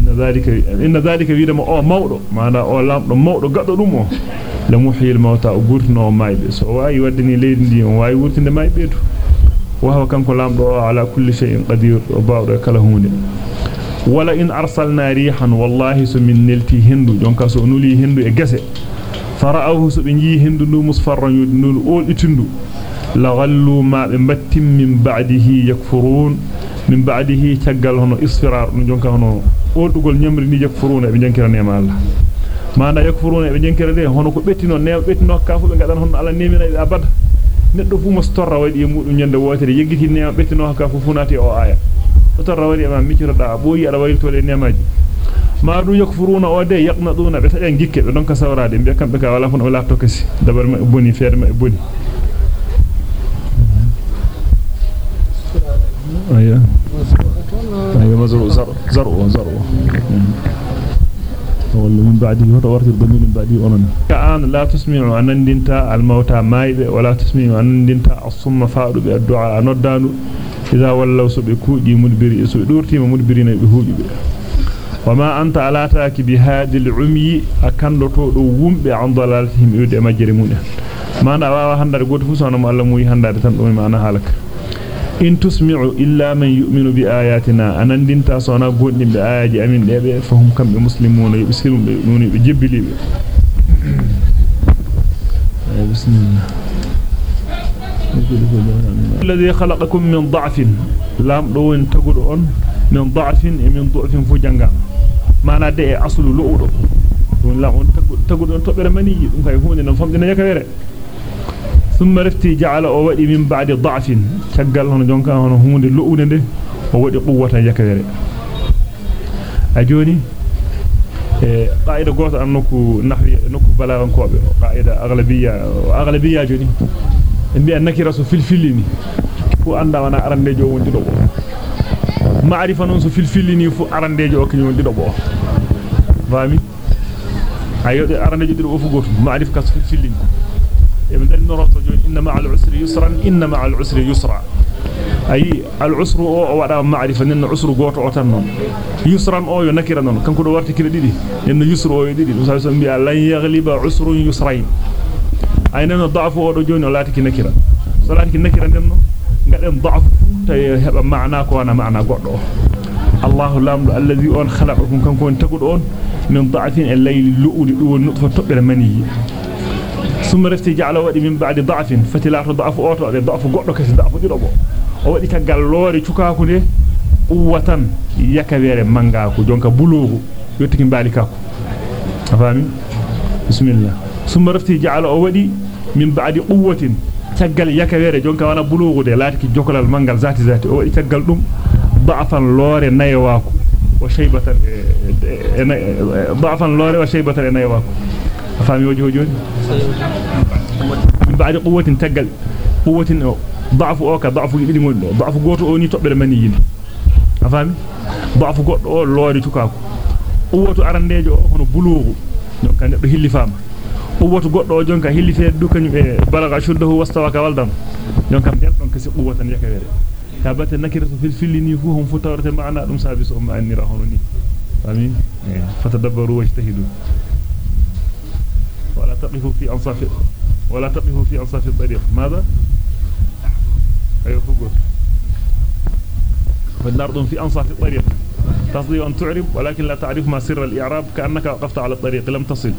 إن ذلك إن ذلك أو موضوع ما دا أو دو موضوع غدو دومو لمحيي الموتى. غورتنو مايبي سو واي ودني ليدي دي. واي ورتinde maybeedu وهو كان كلام. على كل شيء قدير. وباور كلا هونde wala in arsalna rihan wallahi so min nelti hendu jonka so nuli hendu e gese fara'ahu so be ji hendu ndu musfarran yudnul ol itindu la ghallu ma be battim min ba'dihi yakfurun min ba'dihi tagal hono isfirar no jonka hono oldugol nyamri ni yakfuruna be jankira nema Allah manda yakfuruna be jankira de hono ko bettino ne bettino ka fu be gadan hono Allah nemina abada neddo fu mo storra wadi e mudum nyande wotere yegiti ne bettino ka fu funati o aya to rawari ma mikirda boyi ala wayltole nemaji ma du yakfuruna o de yaqnaduna be tajan gikke be don ka sawrade be kambe ka wala fon o lapto kasi dabar ma boni feere ma boni aya aya mazru zaru zaru zaru ba'di hoto wartir do min ba'di onon ka an la tusmi'u anandinta al mauta maybe wala tusmi'u anandinta as-summa fa'du bi ad-du'a anoddanu إذا ولوا سبكوجي مدبري سدورتي مدبرين بهوجي. وما أنت على تاك بهذه العمي أكندتو دو ومبه عن ضلالتهم يود مجرمون. ما أنا هندار غوت فو سونو الله ما أنا حالك in tusmi'u illa man yu'minu bi ayatina anandinta sona gondimbe ayaji amin debe fahum kambe muslimuna yuslimbe nuni be jebilibe bismillah الذي خلقكم من ضعف لام دون تغدو on min da'fin e min du'fin fu janga mana de e aslu lu'udo dun la on tagudo on tobere mani dum kay hunde non famdina yakawere ثم رفتي جعل أو ودي من بعد ضعف. شغال هون دونك هون هوندي لوودي دي. أو ودي قوة يكره أجوني آه، قاعدة غوت انكو نحوي نكو بلاغان كوبي قاعدة اغلبيه أغلبية جوني إني أنك راسو في الفيلني كو أندا وأنا أرندي جو وندي دو معرفة نونسو في الفيلني فو أرندي جو كني وندي دو فامي ايو أرندي جو دو فو غوت معرفة كاس في الفيلني إبن دنو joni inna ma'al usri yusran inna ma'al usri yusra ay al usru o wada ma'rifa nen usru goto o tan non yusran o yo nakira non kanko do warti kila didi en yusru o yo didi dum sa bi'a lan yaghliba usrun yusrayn ay nan da'fu o do joni o lati ki nakira so lati ki nakira den no gaden da'fu tay heba maana ko wana maana goddo Allahu lamdu ثم رستي جعل وادي من بعد ضعف فتلات ضعف أوتو أدي ضعف غودو كسي ضعف ديدو أو وادي كغال لوري تشوكاكو دي قوتان يكاويري مانغاكو جونكا بلوغو يوتكي مبالي كاكو فاهمين بسم الله. ثم رستي جعل وادي من بعد قوه تغال يكاويري جونكا وأنا بلوغو دي لاتكي جوكلال مانغال ذاتي ذاتي أو وادي دوم ضعفان لوري نايواكو وشيبة إيه، إيه، إيه، ضعفان لوري وشيبة نايواكو. Afami waji hojoni min ba'di quwwatin tagal quwwatin ضعف أو كضعف يدي مون ضعف غوتو أو ني توبere mani yini afami ضعف o loori tukako quwwatu arandejo o hono bulugu donc kan do hilli fama quwwatu goddo o jonka hillite du kanyum e balaga shuddahu wastawaka waldam donc kam den don kasi quwwatan yakawere ka batte nakiratu fil fillini fu hum futawrate maana dum sabi so ma anira hono ni fami fatadabbaru wajtahidu taqifu fi ansaf wala taqifu fi ansaf at-tariq ماذا؟ أيوة فقط فالنار في أنصاف الطريق. تستطيع أن تعرب ولكن لا تعرف ما سر الإعراب كأنك وقفت على الطريق لم تصل.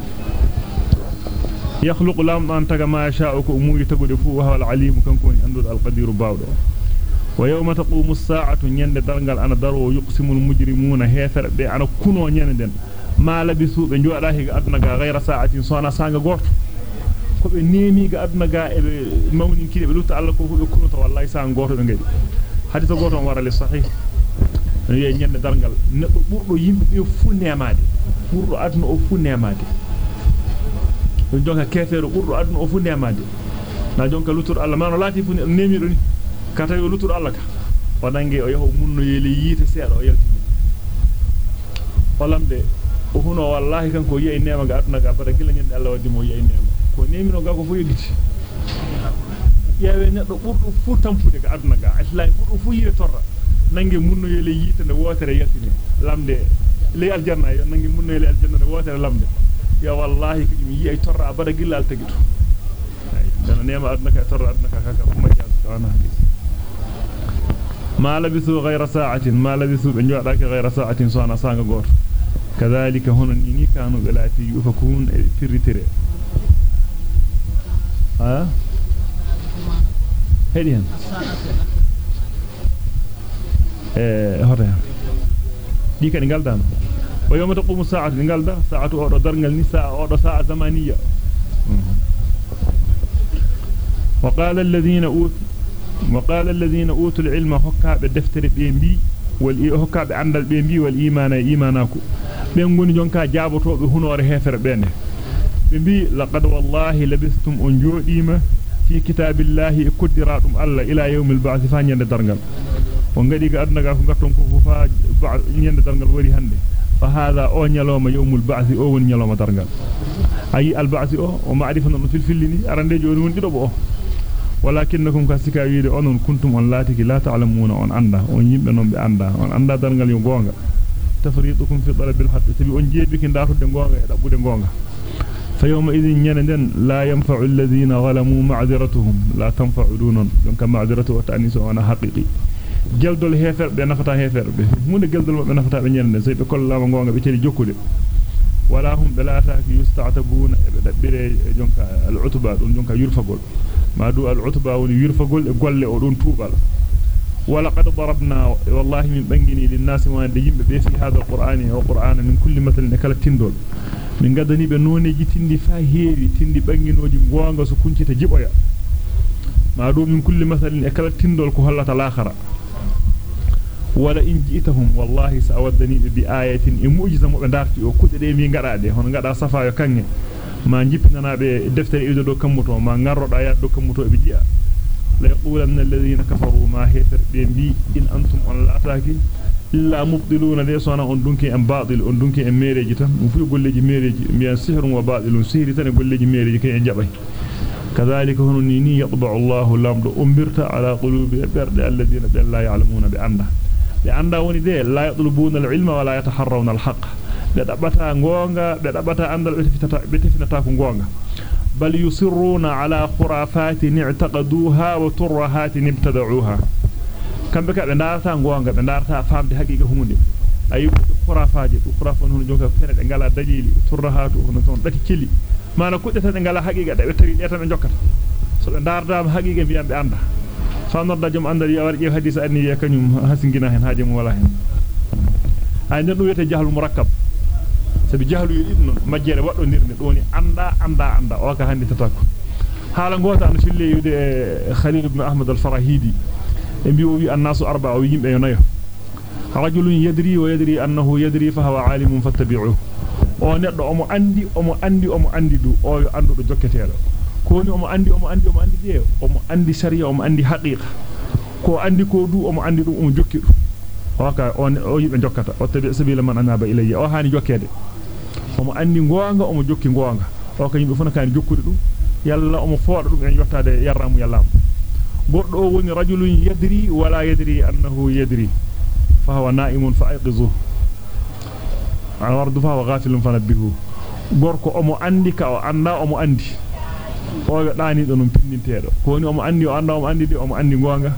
يخلق لام أن ما يشاء كأمور تقول وهو العليم كان كون عنده القدير باود ويوم تقوم الساعة يند درنجل أنا درو يقسم المجرمون هيثر بي أنا كنو يندن ما لبثوا بنجو الله أدنى غير ساعة صانا سانغ غورت ko be nemi ga aduna ga e mawnin kide be lutta Allah ko ko be kuno to wallahi sa goto be ngadi hadith goto on warale sahih ye nyande dargal neddo burdo yimbe be fu nemade burdo aduna o fu nemade jonka kefero burdo aduna o fu nemade na jonka lutur Allah mano lati fu nemi do ni kata yo lutur Allah ka o nange o yaho munno yele yite seeda o yaltini olamde huno wallahi kanko yeyi nema ga aduna ga bara gila nyande Allah waddi mo yeyi nema ko nemino ga ko fu yegiti yewe neddo burdo fu tampude ga aduna ga islay burdo fu yire torra nange munno yele yite ne wotere yaltini lamde le aljanna yo nange munno yele aljanna wotere lamde ya wallahi ko mi yi torra abada gilla al tagitu dana nema aduna ka torra aduna ka kaka kuma ya wana hadith ما لبثوا غير ساعة ما لبثوا بن يعدك غير ساعة سوانا سانغ غور كذلك هنا إني كانوا بلاتي يفكون في الرتري ها؟ إيه هره دي كان غالدان ويوم تقوم الساعة غالدا ساعة أو درنجل نساء أو ساعة زمانية. وقال الذين أوتوا وقال الذين أوتوا العلم حكا بالدفتر بيمبي والحكا بعندل بيمبي والإيمان إيماناكو بينغوني جونكا جابوتو بهنور هيفر بينه بيمبي لقد والله لبثتم أن جوديما في كتاب الله قدراتم الله إلى يوم البعث فانيان درنغل وغادي غادنا غا غاتون كو فا ñende dargal wari hande fa hada o nyaloma yawmul ba'th o won nyaloma dargal ay al ba'th o o ma'rifa non fil fillini arande joni won dido bo ولكنكم كاسكا ويدي اونن كنتم اون لاتي لا تعلمون اون أندا اون ييمبه نومبي اندا اون أندا دالغال يو غونغا تفريطكم في طلب الحق تبي اون جيبي كي داتو دي غونغا دا بودي غونغا فيوم اذن نينن لا ينفع الذين ظلموا معذرتهم. لا تنفع دون دونك معذرته وتأنيس وأنا حقيقي. جلدول هيفر بي نافتا هيفر بي. مودي جلدول مبه نافتا بي نينن سي بي كول لا غونغا بي تيري جوكودي ولا هم بلا تاك يستعتبون بدبري جونكا العتبة جونكا يرفغول ma du al-utba woni yurfagol e golle o don tubal wala qad darabna wallahi min bangini lin-nas wa de yimbe be fi hada al-qur'ani wa qur'ana min kulli mathalin kala tindol min gadani be noneji tindi fa heewi tindi banginoji gonga so kuncita jiboya ma do min kulli mathalin e kala tindol ko hollata l'akhara wala in jiitahum wallahi sa awaddani bi ayatin e mo be darti o kudde de mi ngadaade hono ngada safa yo kange ma jippinana be deftere ido do kammuto ma ngarroda ya do kammuto be jiya la yaqulanna alladhina kafaru ma hefir be bi in antum on laataaki illa mubdiluna de sona on dunki en baadil on dunki en mereji tan on fu golleji mereji mi sihrun wa baadilun sihri tan golleji mereji kay en jabay كذلك هنا نيني يطبع الله لامد أمبرت على قلوب البرد الذين لا يعلمون woni de la yatlubuna al-ilma wa la yataharrawna al-haqq ka be darata gonga be darata famde haqiqa hunde ayi khurafaaji khurafon hono jonka fere de ngala dalili turhatu hono ton dati cili mana kuddata de ngala haqiqa de be tari de tan be jokkata so be darda haqiqa bi'am be anda fannorda jom andal ya warje hadith anni ya kanyum hasingina hen haaje mo wala hen ay nden dum wete jahlu murakkab sabi jahlu yidi non majjere waddo nirne doni anda anda anda o ka handi tatako hala ngota an fille yude khalil ibn ahmad al-farahidi e bi o wi annasu arba'a o yimbe yonayo rajulun yadri wa yadri annahu yadri fa huwa alimun fattabi'uhu o neddo omo andi omo andi omo andi du o yo andu do jokketeedo koni omo andi omo andi omo andi de omo andi sharia omo andi haqiqa ko andi ko du omo andi dum omo jokki dum waka on o yibe jokkata o tabi sabila man anaba ilayya o hani jokkede omo andi gonga omo jokki gonga o ka yimbe funa kan jokkude dum yalla omo fooda dum en yottade yarramu yallam goddo o woni rajulun yadri wala yadri annahu yadri fa huwa na'imun fa ayqizuhu wardu fa huwa ghafilun fanabbihu gorko omo andi ka o anda omo andi o dani do non pindinteedo ko woni omo andi o anda omo andi de omo andi gonga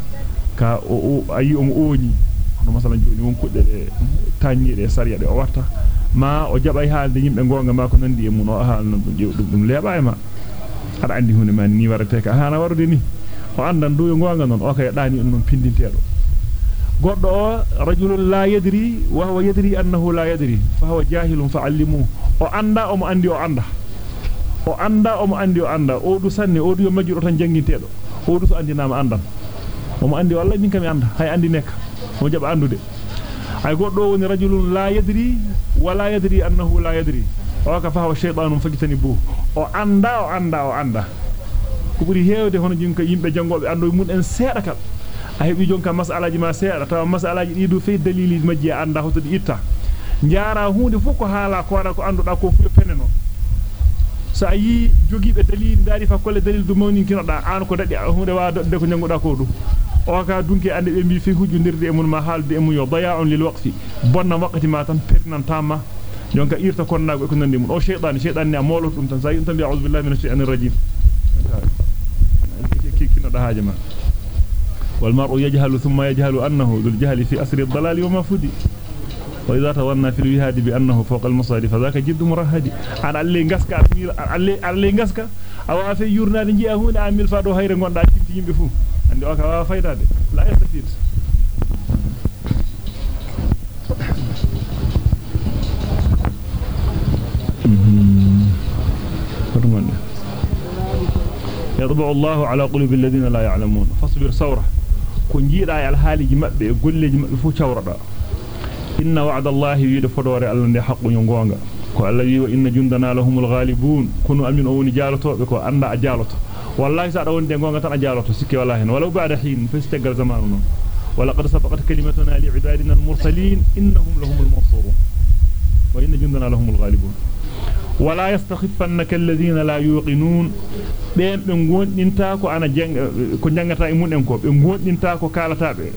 ka o ayi omo ooni no masalan joni won kudde de tañiide sariya de o warta ma o jabay haalde yimbe gonga ma ko nandi e mun o haal non dum dum leba e ma. Ada andi hunde man ni warate ka. Hana warde ni o andan do yo gonga non o kay dani non pindinteedo goddo o rajulun la yadri wa huwa yadri annahu la yadri fa huwa jahilun fa'allimu o anda o mo andi o anda o anda o mo andi o anda o du sanne o du yo majjuro tan janginteedo o du so andinama andan o mo andi wallahi min kam mi anda hay andi nek mo jaba andude ay goddo woni rajulun la yadri wala yadri annahu la yadri o ka fa huwa shaytanun fajtani bu o anda o anda o anda ko buri heewde hono jinka yimbe jangobe ando mun en seeda kal a hebi jonka mas'alaji ma seeda taw mas'alaji di du fe dalili majji anda hoto di itta njaara hunde fu ko haala ko wara ko anduda ko fu peneno sa yi jogibe dalili dari fa kolle dalil du mawni kinoda an ko dadi hunde wa de ko janguda ko du o ka dunki ande be mbi fi hujundirde e mun ma halde e mun yo daya'un lil waqti bonna waqti ma tan pernan tamma jonka irta konnago ko nandi mun o shaytan shaytan ne molo dum tan sa yunta bi a'udhu billahi minash shaitanir rajim kinoda haaje ma والمرء يجهل ثم يجهل أنه ذو الجهل في أسر الضلال وما فدي وإذا تظن في الوهاد بأنه فوق المصاري فذاك جد مرهدي أنا اللي نغسك اللي نغسك أو أفي يورنا نجي أهون أميل فادو هير غوندا تيمتي يمبي فو أوكا وا فايدade لا يستفيد يطبع الله على قلوب الذين لا يعلمون فاصبر ko jiida e alhaaliji mabbe e golleji mabbe fu cawrada inna wa'dallahi wiide fodore Allah nde haqqu yo gonga ko Allah wi wa inna jundana lahumul ghalibun kunu amin o woni jalotobe والله سعد وندي غونغا تانا جالوتو سيكي والله. ولو بعد حين فاستقر زماننا ولقد سبقت كلمتنا لعبادنا المرسلين إنهم لهم المنصورون. وإن جندنا لهم الغالبون. ولا يستخفنك الذين لا يوقنون. بهم بغوندينتا كو أنا كو جانغتا ايمودن كو بغوندينتا كو كالتا بي.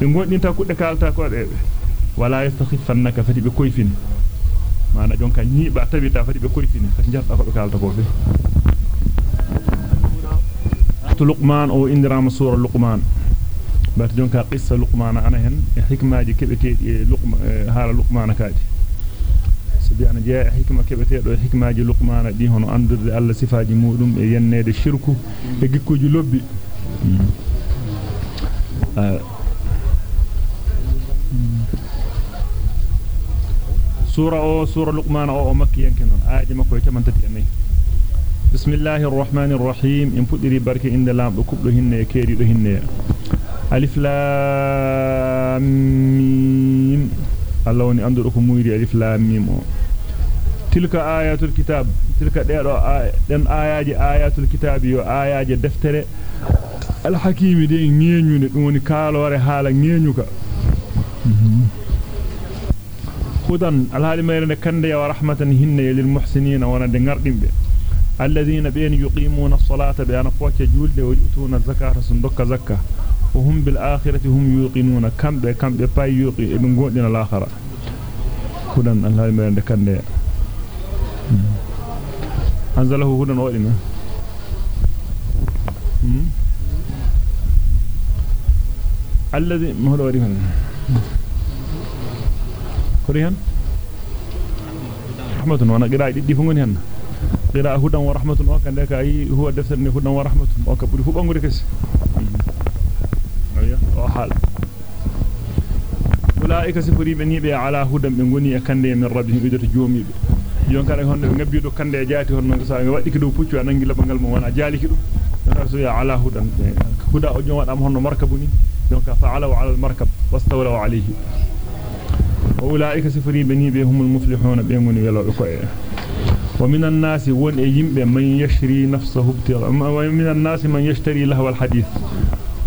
بغوندينتا كو دكالتا كو دي ولا يستخفنك فتي بكويفين. ما أنا جونكا نيبا تابيتا فتي بكويفين. فتي جاربا كالتا كو luqman o indirama sura luqman bat jonka qissa luqman ana hen e hikmaaji kebetedi e luqman hala luqman kaadi sabi ana jaa hikma kebetedo hikmaaji luqman di hono andurde alla sifaaji mudum e yennede shirku e gikkuji lobbi سورة أو سورة لقمان أو مكي يمكن آية مكوي كمان بسم الله الرحمن الرحيم إن فدري بركة إن لام بكبر هن كيري هن ألف لام ميم الله وني أندر أكو مويري ألف لام ميم تلك آيات الكتاب تلك ديرو دن آيات آيات الكتاب يو آيات دفتر الحكيم دي نينيو دي وني كالوري حالا نينيوكا alhaali mayre kande ya rahmatan hinne lil muhsinin wana de الذين بين يقيمون الصلاة بأن فوك جولد ويؤتون الزكاة صندوق زكاة. وهم بالآخرة هم يقيمون كم بي كم بي يقي من قولنا الآخرة. هنا أن هذا ما يندكن أنزله هنا وإنه الذي ما هو الوريه كريهن رحمة وأنا قرأي دي فنقوني هنه rahmatun o ka buri fu bangude kesi ayya o hal ulaika sifuri be nibe ala hudan be ngoni e kande min rabbi bidoto joomibe jon kala honno be ngabbido kande e jaati honno so nga waddi ki do puccu anangi labangal mo wana jaaliki dum so ya ala hudan huda o jon wadam honno markabuni donc fa ala wa ala al markab wastawla alayhi أولئك سفري بني بهم المفلحون بيمون يلو بكوي ومن الناس ون يمب من يشري نفسه ابتغاء ومن الناس من يشتري له الحديث.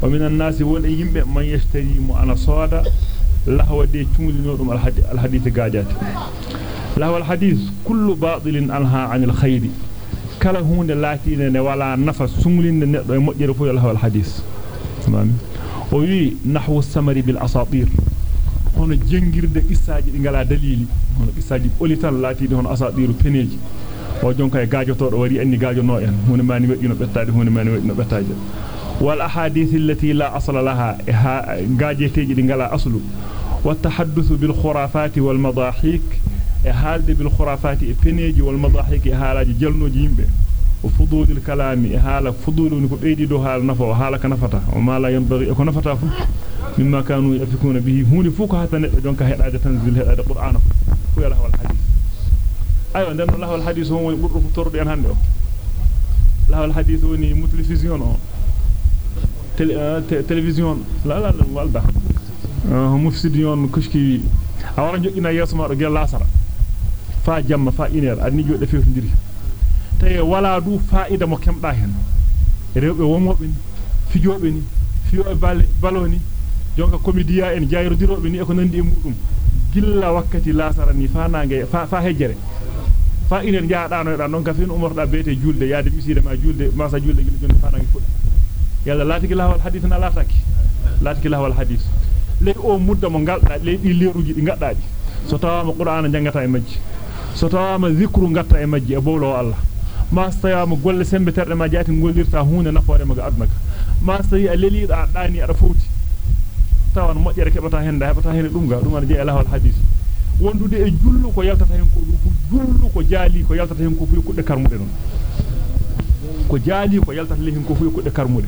ومن الناس ون يمب من يشتري مؤنا صودا لهو دي تمول نورم الحديث قاجات. لهو الحديث كل باطل أنها عن الخير. kala hunde laatine ne wala nafa sumlinde neddo e mojjere fu yalla hawal hadith tamam o hono jengirde qissaaji di ngala dalili hono qissaaji olitan laatide hono asadiru peneji o jonka e gaajotodo wari anni gaajono en hunde mani weddino bettaade hunde mani weddino bettaaje wal ahadith allati la asla laha gaajeteji di ngala aslu wa tahadduthu bil khurafati wal madahik e haalde bil khurafati e peneji wal madahik e haalaaji jalnoji yimbe e nafata o mala yambari ko nafata fu mimma kanu yafikuna bihi huuni fu ko hatta neddo jonka hedaade tanzil hedaade qur'ana fu yala wal hadith ayo den Allah wal hadith hon woni burdu fu tordo en hande o la wal hadith woni télévision o télévision la la walda uh, mufsidion kushki awara jogina yeso ma do gel lasara fa jamma fa iner adni jodde fewtindiri taye wala du faida mo kemda hen rewbe womobe ni fijobe ni fiyo balle baloni jonka comédia en jayrodiroobe ni e ko nandi e mudum gilla wakkati lasara ni fa nange fa fa hejjere fa iner jaadaano e don ka fen umorda beete julde yaade miside ma julde ma sa julde gila jonde fa nange fudda yalla laati ki lawal hadith na laataki laati ki lawal hadith le o mudda mo galda le di leeruji di gaddaadi so tawama qur'ana jangata e majji so tawama zikru ngatta e majji e bowlo Allah ma stayama golle sembe terde ma jaati gollirta huune nafoore maga adnaka ma stayi a daani ada fowti tawan mojjere kebata henda hebata hen dum ga dum an je alahul hadith wondude e jullu ko yaltata hen ko dum fu jullu ko jaali ko yaltata hen ko fu kudde karmude non ko jaali ko yaltata hen ko fu kudde karmude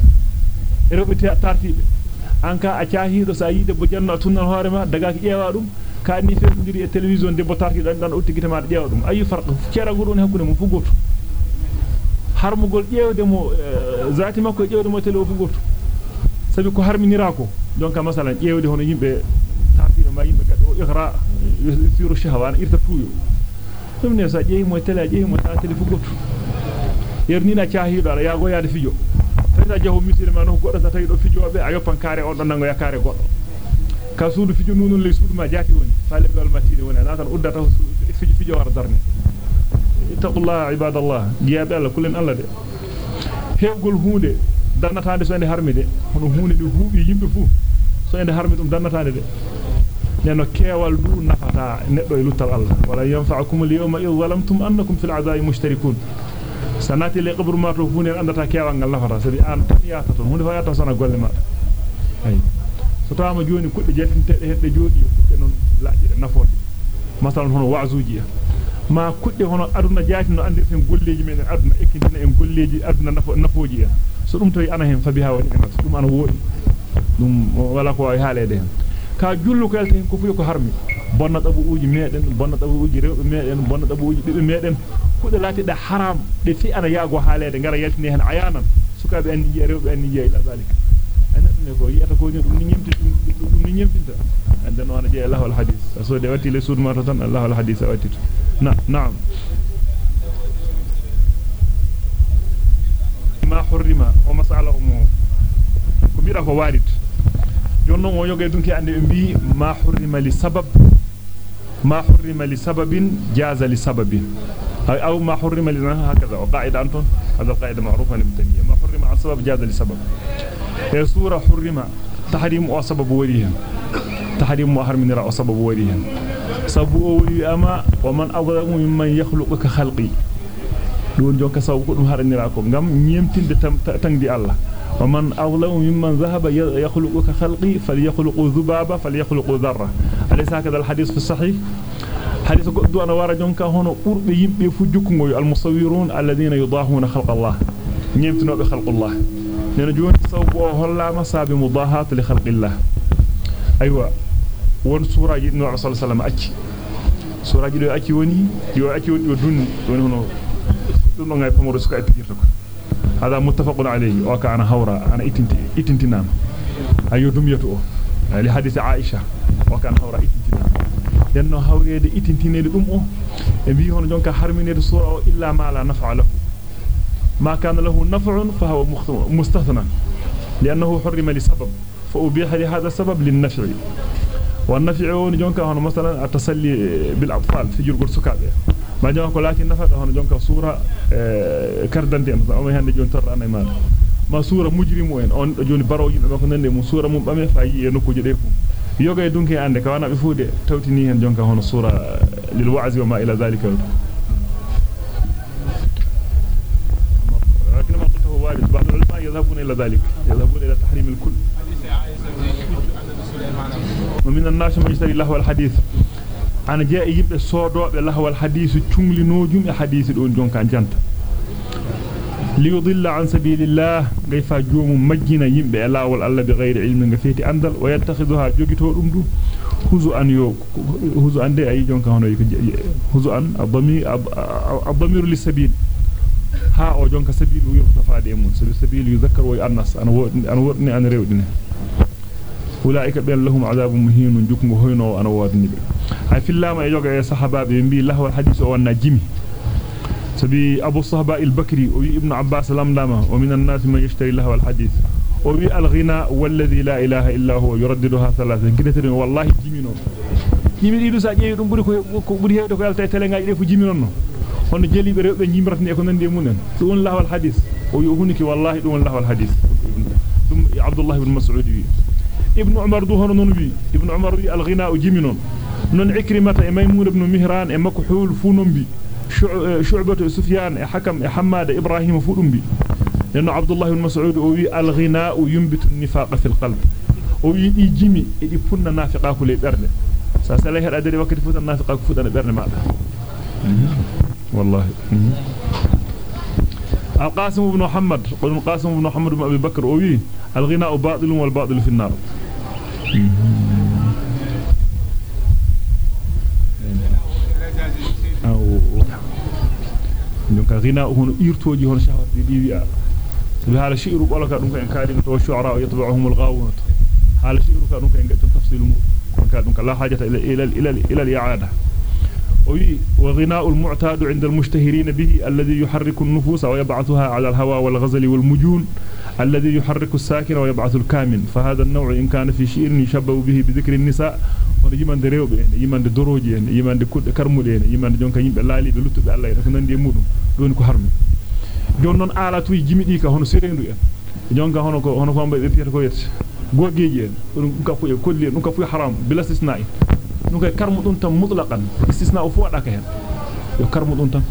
e rewbe tartibe anka a caahido sa yide bo janna tunnal hoore ma daga ki ƴeewa dum ka ni fefndiri e télévision debbo tartido dan uttigite ma ƴeewa dum ayi farq ciara gudon hakkunde mo fu goto harmugol ƴeewde mo zati makko ƴeewde mo télé fu goto sabi ko harminira ko donc masalan ƴeewde hono yimbe tartido ma yimbe gaddo ikhra yusiru shahwan irta tuyo dum ne sa ƴeewi mo télé ƴeewi mo télé fu goto yernina caahido ala yaago yaade fijo tawta jahu misire ma no goddo sa tawi do fijobe a yoppan kare on don nango yakare goddo ka suudu fijo nunun ley suudu ma jaati woni fale dal matine woni na tan uddata fijo fijo war darne ittaqullaha ibadallah jiyabe Allah kulen Allah de hewgol hunde dannataade so ende harmide hono hunde de huubi yimbe fu so ende harmi dum dannataade de neno keewal du nafata neddo e luttal Allah wala yanfa'ukum al-yawma idh zalamtum annakum fil 'adhabi mushtarikun sanati le qabru ma to funen andata keewal ngal nafata sabi an tan yaata ton hunde fa yaata sona golle ma ay so tawama joni kudde jettinte hedde jodi kudde non laaji nafoje masalan hono wa'zuji ma kudde hono aduna jaati no andirten golleji men aduna ekkitina en golleji aduna nafo nafoji en so dum tawi ana hen fabiha woni en dum ana wodi dum wala ko ay haalede hen ka jullu ko elten ko fu ko harmi bonna dabuuji meden bonna dabuuji rewbe meden bonna dabuuji bibbe meden kudde lati da haram de fi ana yaago haalede ngara yaltini hen ayanan sukabe en yi rewbe en yi ila zalika ana dum ko yiyata ko ni dum ni nyimti dum ni nyimtinta ande no ana je Allah wal hadith so de wati le sud ma tan Allah wal hadith wati bira ko warit jonnon o yoge dunki ande be bi ma hurrima li sabab ma hurrima li sababin jaza li sababin أي أو ما حرم لنا هكذا وقاعدة أنتم هذا القاعدة معروفة لمتنية ما حرم عن سبب جاز لسبب سورة حرم تحريم وسبب وليها تحريم وحرم نرى وسبب وليها سبب ولي أما ومن أظلم ممن يخلق كخلقي. دون جونك سبب كدوم هرني راكو ngam ñemtinde tangdi Allah ومن أظلم ممن ذهب يخلق كخلقي فليخلق ذبابة فليخلق ذرة أليس هكذا الحديث في الصحيح؟ حديث قدو أنا وارا جونكا هنا قرب يبقى فجوكم المصورون الذين يضاهون خلق الله. نيمتنوا بخلق الله. لأن جون صوبوا هلا ما ساب مضاهاة لخلق الله أيوة won suraji no rasul sallam acci suraji do acci woni yo acci woni do dunni woni hono dum ngay pamoro suka pijirta ko hada muttafaqun alayhi wa kana hawra ana itinti itintinama ayo dum yeto o ali hadith aisha wa kana hawra itintinama denno hawrede itintinede dum o e bi hono jonka harminede sura o illa ma la naf'a lahu ما كان له نفع فهو مستثنى لأنه حرم لسبب فأبيح لهذا السبب للنفع. والنفع هون جونكا هون مثلا التسلي بالأطفال في جرقل سكابه ما جونكا لكن نفع هون جونكا صورة كردنتي مثلا أما هند جون تر أنا ما ما صورة مجرم وين؟ أون جون برو جون ما كنا نمو صورة مم فاي ينكو جديفو yoga e dunki ande ka wana be fuude tawtini hen jonka hono sura lil يذهبون إلى ذلك يذهبون إلى تحريم الكل. ومن الناس من يشتري الله والحديث أنا جاء يجيب الصودو الله والحديث تملي نوجم حديث دون جون كان جنت ليضل عن سبيل الله غيفا جوم مجنا يمبه الله والله بغير علم غفيتي أندل ويتخذها دum du huzu an yo huzu ande ay jonka hono huzu an الضمير الضمير ha o jonka sabilu yurta faade mun sabi sabilu yuzakkar wa annas ana ana wodni ana rewdine ulaika ben lahum adabun muhinun jukngo hoyno ana wodni be hay fillama e joga e sahabaabe bi lahwal hadith o wanna jimi sabi abu sahaba al-bakri o ibn abbas lamdama wa min an-nas man yashtari lahwal hadith o wi al-ghina walladhi la ilaha illa huwa yuraddiduha thalathan kidatirin wallahi jimino jimi didu sa jeeyi dum buri ko buri hewde ko yalta tele ngaaji de fu jimi non hono jelibe rewbe jimratni e ko nandi e munen dum won lahwal hadith o wi huniki wallahi dum won lahwal hadith dum abdullah ibn mas'ud wi ibn umar du hono non wi ibn umar wi al-ghina jiminon non ikrimata e maymun ibn mihran e makhul fu non bi shu'batu sufyan e hakam e hammad ibrahim fu dum bi لأن عبد الله بن مسعود وي الغناء ينبت النفاق في القلب وي دي جيمي دي فن نافقا كل برده ساسلا هدا دري وقت فوت النافقا فوت أنا برده ماذا والله. القاسم بن محمد قل القاسم بن محمد بن أبي بكر وي الغناء باطل والباطل في النار. donc غناء هنا يرتوجي هنا شهوات دي ويا بحال شعر بولك دونك إن كادين تو الشعراء يتبعهم الغاوون. حال شعر دونك إن تفصيل كان دونك لا حاجة إلى إلى إلى, إلى الإعادة. وغناء المعتاد عند المشتهرين به الذي يحرك النفوس ويبعثها على الهوى والغزل والمجون الذي يحرك الساكن ويبعث الكامن. فهذا النوع إن كان في شيء يشبه به بذكر النساء ونجمان دريوب يمان دروجي يمان كود كرمودين يمان جونكا يمبه لالي بلوتو الله ko nandi mudum don ko harmi jon non ala tuy jimidi ka hono serendu en jonka hono ko hono ko ambe be piyata ko yetta gogeji en dum ka fu e kolli dum ka fu haram bila istisna'i ka karmu dum tan mutlaqan istisna'u fu wadaka hen yo karmu dum tan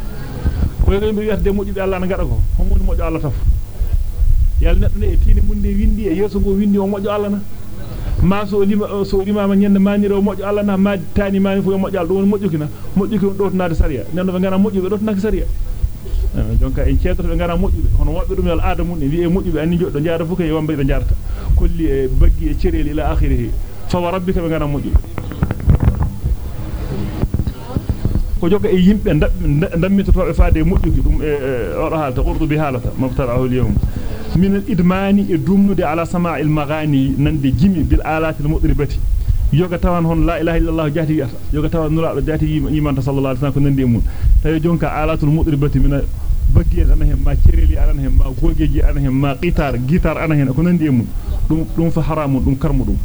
ko yimbe wi'ata moƴƴuɓe Allah na ngada ko homo moƴƴo Allah taf yalla neddo ne e tiini munde windi e yeso go windi o moƴƴo Allah na ma so lima so lima ma nyande maniro moƴƴo Allah na ma tani mani fu moƴƴo Allah do woni moƴƴuki na moƴƴuki do tonade sariya nendo be ngana moƴƴuɓe do tonade sariya jonka en ceedoto be ngana moƴƴuɓe hono wobbe dum yal aada mun e wi e moƴƴuɓe anni joddo jaara fu kay wambe be jaarta kulli e baggi e cereli ila akhirih fa wa rabbika be ngana moƴƴuɓe ko joga e yimbe dammitotobe faade moƴƴuki dum e odo halta urdu bi halata mabtara'ahu al-yawm min al-idmani e dumnude ala sama' al-maghani nande jimi bil alati al-mudribati yoga tawan hon la ilaha illallah jati wi'ata yoga tawan nulaado jati yimanta sallallahu alaihi wasallam ko nandi mun tawi jonka alatul mudribati min baggi ana hen ma cereli ana hen ma gogeji ana hen ma qitar guitar ana hen ko nandi mun dum dum fa haramun dum karmu dum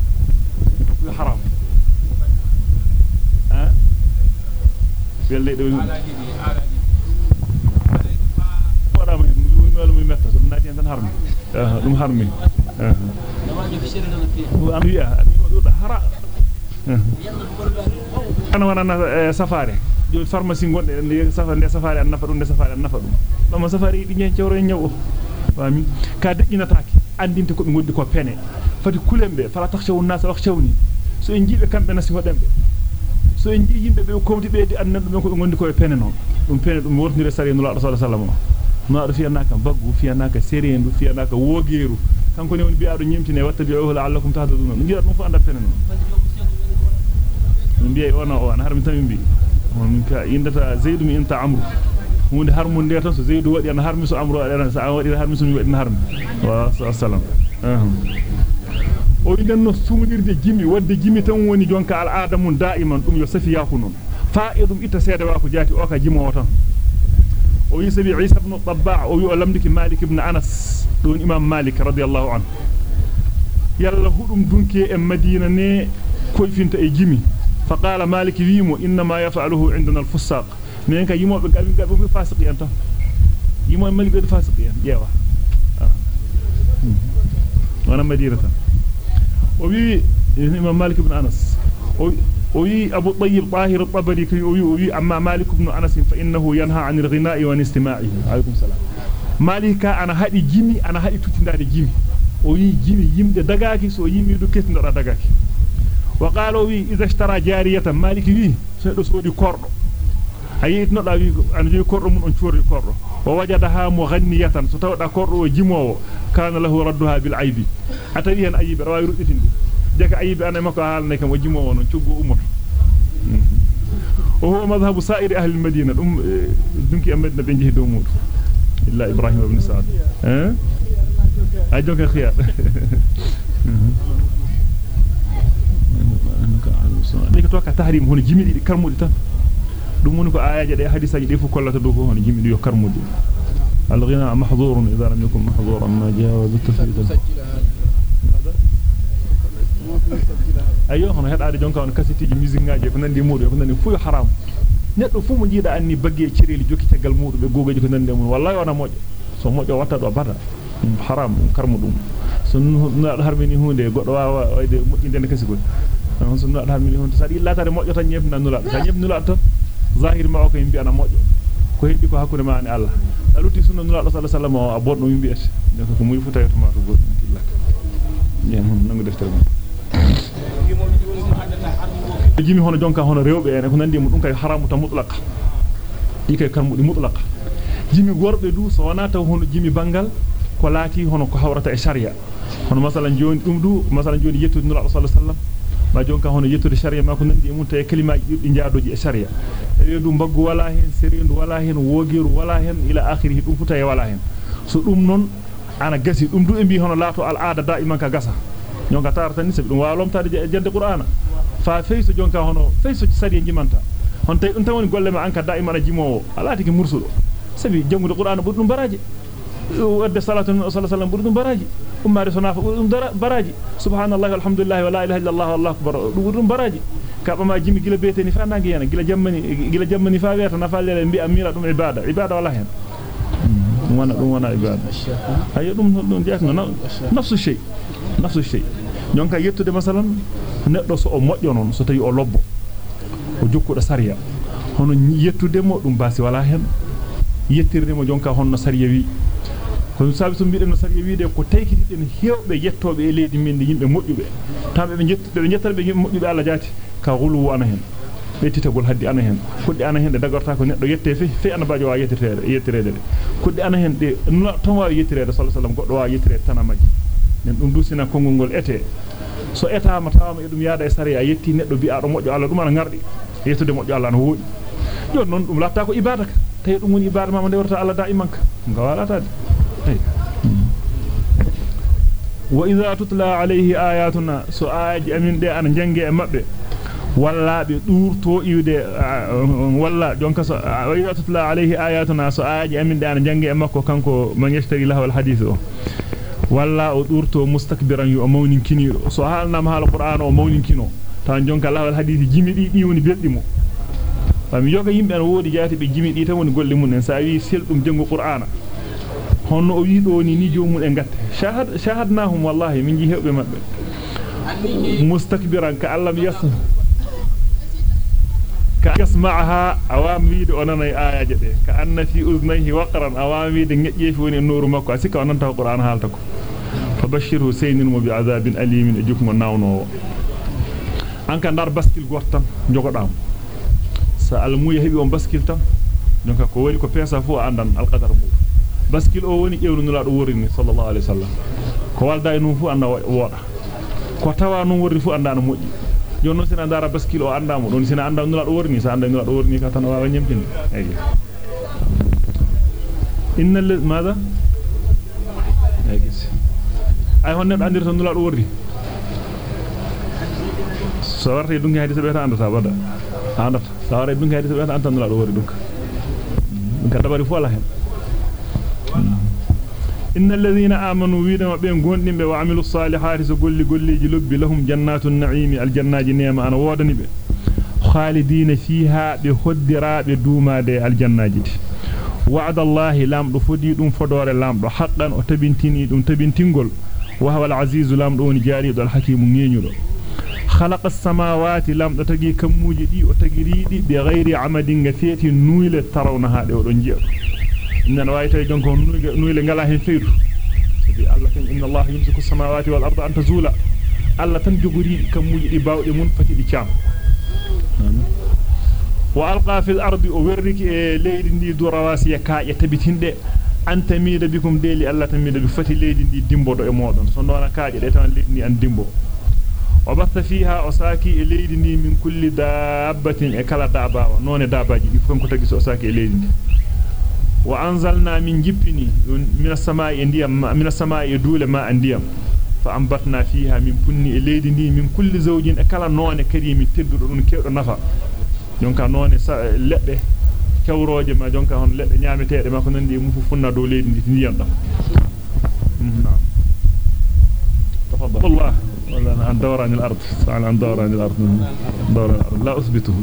haram ha belle do wada ma melu mi metta dum nati tan harmi dum harmi am wi'a do haram ana wana safare joni pharmacie gonde ne safare ne safare an nafa dum ne safare an nafa dum dum safare di nyen cewro nyaw fami ka dejinataake andinte ko be gondi ko pene fati kulembe fala takhshawun nas wax shawni so en jibe kambe nasi hodembe so en ji yimbe be komti beedi annan dum ko be gondi ko e pene non dum pene dum wortnire sari no sallallahu alaihi wasallam no do fiyanaka baggu fiyanaka serendu fiyanaka wogeeru kanko ne woni bi'ado nyimtine wattabi'uhu la'allakum tahtadun ngira dum fu anda pene non mbiye ona o an harmi tammi mbi on ka indata zaidu mi inta amru hunde harmu nde tan so zaidu wadi an harmi so amru adana sa wadi harmi so mi wadi harmi wa sallam jimi tan woni jonka al adamun da'iman dum yo safiyaku non fa'idum ita seeda wa ko jati o ka jimo tan o yi sabi isa ibn tabba o wi o lamdiki malik ibn anas don imam malik radiyallahu anhu yalla hudum dunke e madina ne koyfinta e jimi فقال مالك ويمو انما يفعله عندنا الفساق من كان يمو بغابي غابي فاسقين تا يمو مالك بيد فاسقين يوا وأنا مدينه وي امام مالك بن أنس. وي أبو طيب طاهر الطبري كي وي أما مالك بن أنس فإنه ينهى عن الغناء والاستماع. عليكم السلام. مالك أنا هادي جيمي أنا هادي jimi o yi jimi yimde dagaaki so yimi du kesndora dagaaki وقالوا وي إذا اشترى جارية مالك وي سدو سودي كوردو hayit no da wi an jogi kordo mun on ciori kordo o wajadaha mughanniyatan so tawda kordo jimowo كان له ردها بالعيب. اتبيها أيب؟ رواي رؤيتين جاك أيب أنا مكو حال نيكم وجمو ونو تشغو امور وهو مذهب سائر أهل المدينة. ام دونك امدنا بنجي دومور إلا إبراهيم بن سعد. ها؟ اي دونك خيار ليك توكا تحريم هون جيمي دي كرمودي تان دومونكو اياجه دي حديثاجي دي فو كولاتو دوكو هون جيمي دي كرمودي الغناء محظور إذا لم يكن محظورا. ما جاء بالتفريد أيوه أنا هاد ارجونكا ان كاسيتي دي ميوزيك ناجي كناندي مودو كناندي فوي حرام. نيدو فو مو جيدا أني باغي تشريلي جوكي تاغال مودو بي غوغا جي كناندي مون والله وأنا موجو سو موجو واتا دو بارا حرام كارمو دوم. سنو نادو هارميني هوندي غودو وا وايد مودي دين كاسي غول أنا سنو نادو هارميني هوندي سادي لا تاري موجو تا نيب نانولا سا نيب نولا تا ظاهر ما اوكو امبي أنا موجو كو هيدي كو حكومه ماني الله. Aluti sunna nula sallallahu alaihi wasallam o abodno yimbi et donc ko muy futa to ma to god killak yen nangu deftere mon jimi hono jonka hono rewbe en ko nandi mu dum kay haramu ta mutlaqa dikay karmudi mutlaqa jimi worbe du so wana taw hono jimi bangal ko laati hono ko hawrata e sharia hono masalan joni dum du masalan joni yettude nula sallallahu alaihi wasallam ma jonka hono yettude sharia ma ko nandi e mun tay kalimaaji duddi jaadoji e sharia tawi dum baggu wala hen serendu wala hen wogiru wala hen ila akhirih dum futa e wala hen so dum non ana gasi dum du e bi hono laato al aada daiman ka gasa nyonga tarata ni sabi dum wa lomtade jende qur'ana fa feyso jonka hono feyso sari jimanta hon tay dum tan woni golle ma anka daiman jimowo alati ki mursudo sabi jangude qur'ana budum baraji wadde salatu sallallahu alaihi wasallam budum baraji ummare sonafa budum baraji subhanallahi walhamdulillahi wala ilaha illallah wallahu akbar budum baraji kaba ma jimi gila beteni fa nangi yana gila jammani gila jammani fa weta nafa lele mbi amira dum ibada ibada wala hen wana dum wana ibada ayo dum dum jakno nafsu shay nafsu shay jonka yettude masalan neddo so o mojjo non so tawi o lobbo o jokkudo sariya hono yettude mo dum basi wala hen yettirde mo jonka honno sariya wi ko sabi so biiden no sariya wiide ko taykitiden hewbe yettobe e leedi min yimbe mojjube tambe be jettude be jettal be mojjube Allah jaati ka gulu ana hen bettitagol haddi ana hen kudde ana hen de dagorta ko neddo yette fe fe ana baajo wa yettirede yettirede kudde ana hen de ton wa yettirede sallallahu alaihi wasallam goddo wa yettirede tan amaji nen dum dusina kongol gol ete so eta ma tawama e dum yaada e sariya yetti neddo bi ado mojjo Allah dum ana ngardi yettude mojjo Allah no woodi jon non dum latta ko ibada ka tay dum woni ibada ma de warta Allah da'iman ka nga wala tade e be durto iwde walla jonka so wa idha tutla alayhi ayatuna so aaji amin de ana jange e makko kanko man yashtari lahu al hadith o walla o durto mustakbiran yu mawnin kinido so halnam haal qur'an o mawnin kino tan jonka lahu al hadith jimi di di woni beldimo fami yoga yimbe an wodi jaati be jimi di tan woni golle mun en honno o wi ni ni jomum e gatte shahad shahadnahum wallahi min ji hewbe mabbe mustakbiran ka allam yas ka yasma'aha awam wiide onana e ayaje de ka anna fi uznayhi waqran awam wiide ngejjefi woni nuru makko asika onanta qur'an halta ko fabashshirhu saynin mo bi azabin alimin e jukmo nawno an ka dar baskil gortam jogodam sa almuya hebi on baskil tam donc ko wari ko pesa fu andan alqadar mu baskil o woni ƴewnu nula do worini sallallahu alaihi wasallam ko walda e num fu anda woda ko tawa non worri fu anda no moƴƴi jonno sina dara baskil o anda mo don sina anda nula do worini sa anda nula do worini ka tan wawa nyemtinde eyi innal madha eyi ay honne do andirta nula do worri so warta dungi hadisa be ta andata bada andata so warta dungi hadisa be ta anta nula do worri dunka dunka dabari fu ala hen إن الذين آمنوا ويدما بين غوندين وعملوا الصالحات سغولي غوليجي لوبي لهم جنات النعيم الجنات نيما أنا ووداني be خالدين فيها بخدرا بدوما دي الجنات وعد الله لام دو فدي دوم فدور لام دو. حقا أو تبنتيني دوم تبنتينغول. وهو العزيز لام دو جاري دو الحكيم نينيو خلق السماوات لام دو تغي كموجي دي أو تغي ريدي بغير عمد غفيتي نويل ترونها دو دون جيو bawde mun fati di cham wa alqa fil ardi o werriki e leydi ndi durawasi kaaje tabitinde anta mida bikum deli Allah tamida bi fati leydi ndi dimbodo e modon so nona kaaje de tan leydi ndi an dimbo o batta fiha o saki e leydi ndi min kulli dabbatin e kala dabawa none dabaji di fonko tagi so saki e leydi ndi وأنزلنا من جبني من السماء أنديم من السماء يدول ما أنديم فأنبتنا فيها من بني ليدني من كل زوج أكل نوان كريم تدرون كير نفا. جونكا نوان سا لب كوراج ما جونكا هن لب نعم تير ما كنا ندي مففنا دولي ندي نعم. تفضل. الله والله أنا عن دوران الأرض على عن دوران الأرض دوران الأرض. لا أثبته.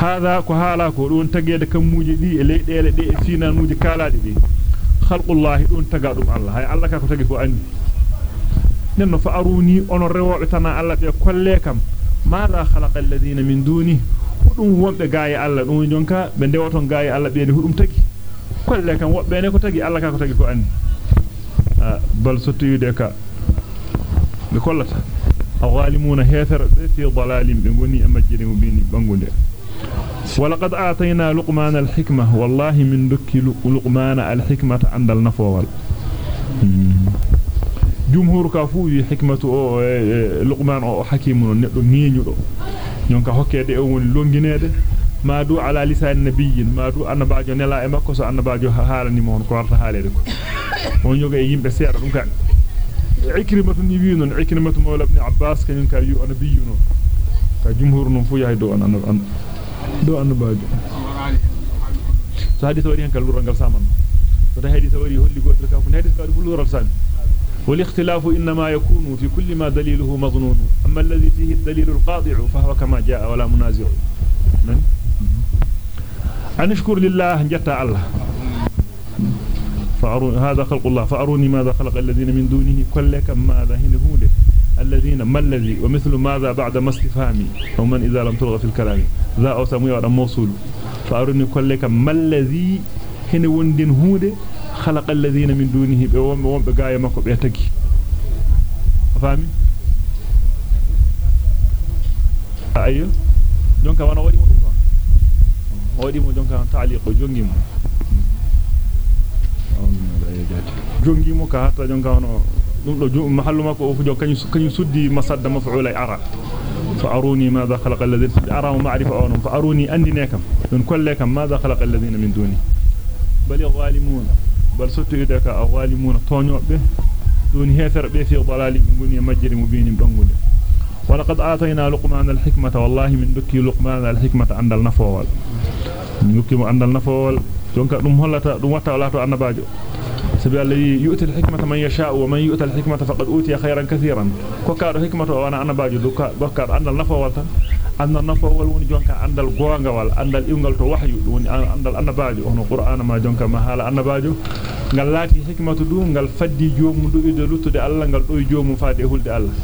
Hada ko haala ko don tagede kammuji di e leydele de e finanuji kalaade di khalqullahi don taga dum Allah hay Allah ka ko tagi ko andi nenno fa aruni on rewobe tana Allah be kolle kam mala khalaqa alladhina min duni hudum wonbe gaay Allah dum jonka be dewoton gaay Allah be hudum tagi kolle kam wobbe ne ko tagi Allah ka ko tagi ko andi bal sottiyude ka be kollata ولقد آتينا لقمان الحكمة والله من دك لقمان الحكمة عند النفوال جمهور كافو حكمة لقمان أو حكيم ندو نينيو نيونكا هوكيده أو woni longinede ma du ala lisan nabiyyin ma du annabajo nela e makko so annabajo haalani mo ko warta haalede ko on yoga e yimbe seeda dum ka ikrimatu ni wi non ikrimatu mawla ibn abbas kanyun ka yu annabiyyu do so saman so holli ka والاختلاف إنما يكون في كل ما دليله مظنون أما الذي فيه الدليل القاطع فهو كما جاء ولا منازع أن اشكر لله جتا الله هذا خلق الله فأروني ماذا خلق الذين من دونه كل كم ماذا هنا هوله الذين ما الذي ومثل ماذا بعد ما استفهامي؟ ومن إذا لم تلغى في الكلام. ذا أو سمي ولا موصول. فأرني كلك ما الذي هنا وندين هود خلق الذين من دونه بوم وم بغاية مكو بيتكي فاهمي أيوه. jonka wana wadi mo dum don wadi mo jonka ta'liq jongi mo jongi mo ka o fujo kany kany suddi masadda maf'ula ara fa aruni madha khalaqa alladhina ara ma'rifa awon fa aruni andine kam don kolle kam madha khalaqa alladhina min duni bal zalimun bal suttu idaka awalimun tonyobe doni heferbe fi dalali ngoni majjiri mubinin bangunde ولقد آتينا لقمان الحكمة والله من دكي لقمان الحكمة عند النفوال دكي عند النفوال دونك دم هلتا دم وتا ولا تو انباجو سبي الذي يؤتي الحكمة من يشاء ومن يؤتى الحكمة فقد أوتي خيرا كثيرا. كوكار حكمة وأنا انباجو دوكا دوكار عند النفوال عند النفوال وني جونكا عند الغونغا وال عند الإنجل تو وحي وني عند الانباجو هنا قرآن ما جونكا ما حال انباجو ngal laati hikmatu du ngal faddi joomu du ide luttude Allah ngal do joomu faade hulde Allah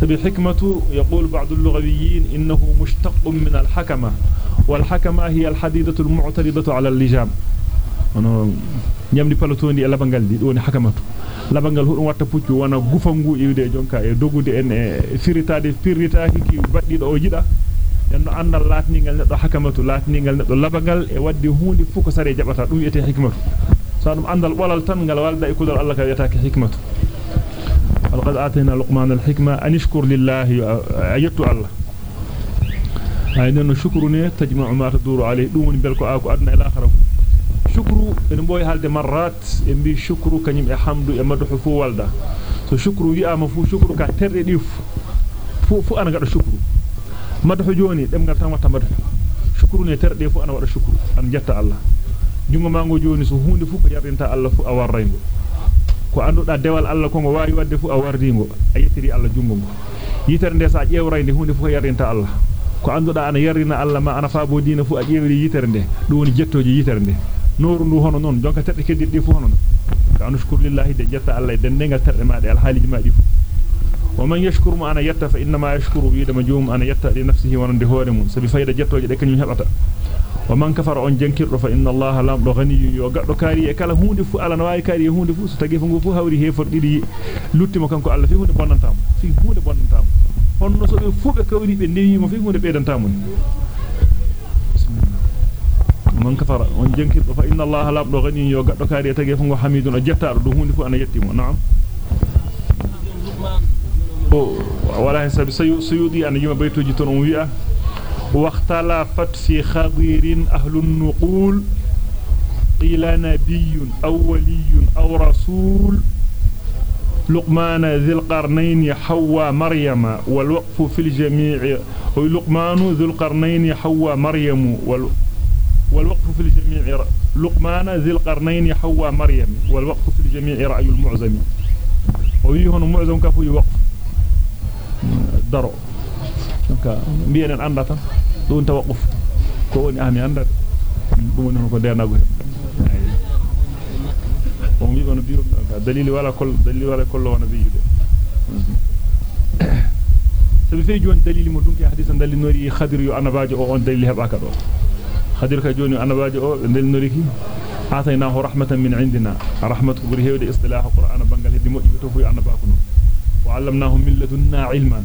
سبي حكمة يقول بعض اللغويين إنه مشتق من الحكمة والحكمة هي الحديدة المعترضة على اللجام. أنا ñamdi palotoni e labangal di doni hakamatu labangal hudum watta puccu wana gufangu iwde jonka e dogude en e firitade firritaaki ki baddido o jida yanno andal latningal neddo hakamatu latningal neddo labangal e waddi hunde fu ko sare jabata dum yete hikmatu sa dum andal bolal tan ngal walda e kudal Allah ka yataaki hikmatu ولقد آتينا لقمان الحكمة أن يشكر لله أيت الله أين شكرني تجمع ما تدور عليه دون بلكو آكو أدنى إلى آخره شكر إن بوي هالد مرات إن بي شكر كنيم الحمد يمدح فو والدا wi ama fu shukru ka terde di fu fu ana gada shukru madhu joni dem ngal tan watta madhu shukru ne terde fu ana wada shukru an jetta Allah jungo mango joni so hunde fu ko yardinta Allah fu a warraygo ko anduda dewal Allah ko waawi wadde fu a wardingo a yettiri Allah jungo ngo yitere nde sa ƴewrayde hunde fu yarinta Allah ko anduda ana yarina Allah ma ana faabo diina fu a ƴewri yitere nde dum woni jettoji yitere nde نور نو هو نون دونك تردي كدي دي فو نون. كانو شكر لله دي جتا الله دي نغا تردي ما دي الحاليج ما دي ومن يشكر ما أنا يتا فإنما يشكر بيد ما جوم أنا يتا دي نفسه وان دي هوري مون. سبي فايدة جتو دي كنيو هبطا ومن كفر اون جنكر دو فإن الله لا دو غني يو غدو كاري اي كلا هوندي فو ألا نواي كاري هوندي فو. ستاغي فو غوفو هاوري هيفور ديدي لوتي ما كانكو الله في هوندي بونانتام في هوندي بونانتام هون نو سوبي فو بكوري بي نيمي ما في هوندي بيدانتام man kafara on jankir fa inna Allah la غني yo gaddo kari tagi fu go hamidun o jettaado do hunde fu ana yettimo na'am wala hisabi sayudi an yima baytoji ton on wi'a واختلفت في خضير أهل النقول قيل نبي أو ولي أو رسول لقمان ذي القرنين حوى مريم والوقف في الجميع لقمان ذي القرنين حوى مريم والوقف والوقف في الجميع لقمان ذي القرنين حوى مريم. والوقف في الجميع رأي المعزم ويهون معزم كفو يوقف. درو. دونك بيان الاندات دون توقف. كون امي اندات بمون نكو دينا غو ومي بانو بيرو دليل ولا كل دليل ولا كل وأنا بيو. دي سبي في جون دليل مدونك حديثا دليل نوري خدر يو أنا باجو اون دليل هباكا دو. خدير كجوني أنا بادي أو نل نريكي عطيناه رحمة من عندنا. رحمة كبره ودي إصطلاح القرآن. بنقل هدي مؤي توفي أنا باكنا وعلمناهم من لدنا علما.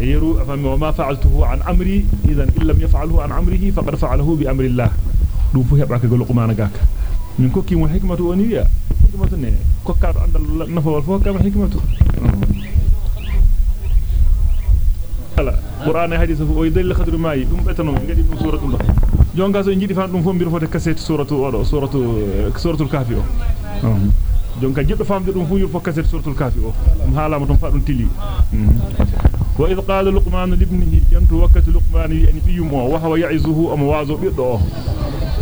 يرو فما وما فعلته عن أمري. إذا إن لم يفعله عن أمره فقد فعله بأمر الله. دوفي أبرك يقول قمان جاك من كوكي ما حكمة أنيا حكمة نه كوكار عند النفوة فوق كم حكمة. لا قرآن هذه سوف يدل خدر ماي. أم بتنوم قديم سورة الله jonga so jidi fan dum fo mbir fote cassette suratu odo suratu suratul kahfi o. Jonka jiddo famde dum fu yur fo cassette suratul kahfi o. Dum halama dum fa dum tili. وإذ قال لقمان لابنه جنت وقت لقمان يعني بيوم وهو يعزه أموازه بيضه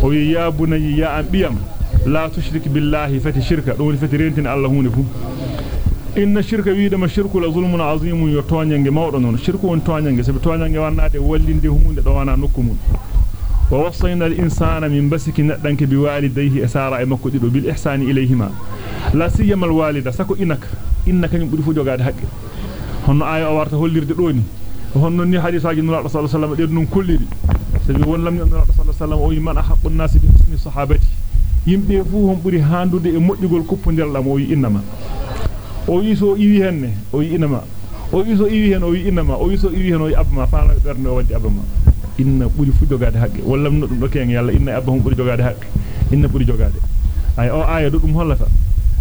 ويا بني يا أنبيام لا تشرك بالله فتي شركة دول فترينتين الله هونفو إن الشرك ويدما الشرك لظلم عظيم يتوانينغ موضع نون الشرك ونتوانينغ سبي توانينغ وانade wallinde hunde do wana nokkumun ووصينا الإنسان من بسك نأدنك بوالديه أسارع مكدد بالإحسان إليهما. لا سيما الوالدة سكو إنك إنك نبدفو جوغاد حق. هنو آية أوارته اللي ردوني وهنو ني حديث آجي نرى صلى الله عليه وسلم كل لي سبيقون لم ينرى صلى الله عليه وسلم أوي من أحق الناس بحسن صحابتي يمدي فوهم بري هاندو دي مؤدي قول كبون جل الله أوي إنما أوي سو إيوي هنه أوي إنما أوي سو إيوي هنه أوي إنما أوي سو إيوي هنه أوي أبما فانا قرنه أوي أبما. Inna buri fu jogade haqqe walla no dum do ken yalla inna abba hum buri jogade haqqe inna buri jogade ay o aya do dum hollata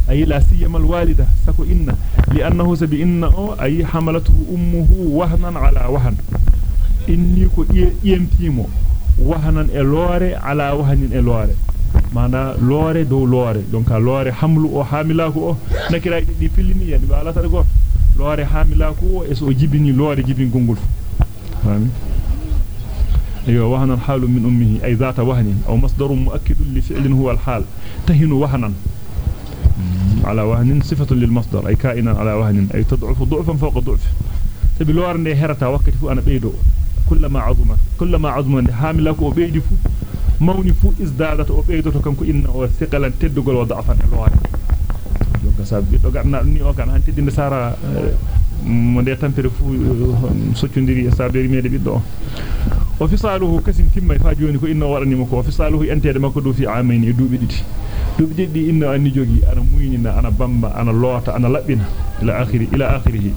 ay la siyamal walida sako inna li annahu sabi inna o ay hamalatu ummuhu wahnan ala wahn inni ko iyentimo wahnan e lore ala wahnin e lore mana lore dow lore donc lore hamlu o hamilaku o nakira di pillini yani wala tan goto lore hamilaku o e jibini lore jibin gongol fami ايوا وهن الحال من أمه أي ذات وهن أو مصدر مؤكد لفعل هو الحال. تهن وهنا. على وهن صفة للمصدر أي كائنا على وهن أي تضعف ضعفا فوق ضعف. تبي لوار ني هرتا وقت فو أنا بيدو. كلما عظم كلما عظم حاملك وبيدي فو. موني فو ازدادت وبيدتو كم ان هو ثقلا تدغل وضعفا لوار جوكا سابي دو غارنا ني أو كان هانتي دين سارا مو دي آه، تامبير فو آه، سوتشنديري سابيري ميدي بيدو. وفصاله كسم كما يفاجئني كو ان ورني مكو وفصاله انتد مكو دو في عامين. دوبي ديتي دوبي ديدي ان أني جوغي أنا أن أنا بامبا. أنا لوتا. أنا لابينا إلى اخر إلى آخره.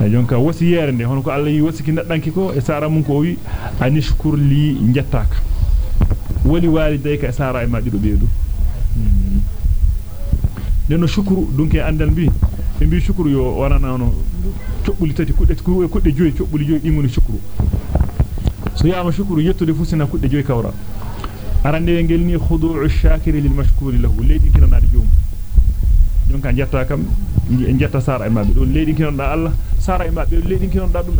ايون كا وسييرني هونكو الله يوسكي ندانكي كو اسارامون كو وي. أني شكر لي نياتاك ولي والديك اسارا ما ديدو بيدو. لأنه شكر دونك اندال بي. بي شكر يو. ورانا نو تشوبلي تاتي. كودتي كودي جوي. تشوبلي جوي. ايمون شكرو صيام شكر يتو لفسنا كل جوي كورا أرندي ينجلني خضوع الشاكر للمشكور له ليدي كنا نار يوم يوم كان جاتا كم جاتا سارة إما بيقول ليدي كنا الله سارة إما بيقول ليدي كنا نار دم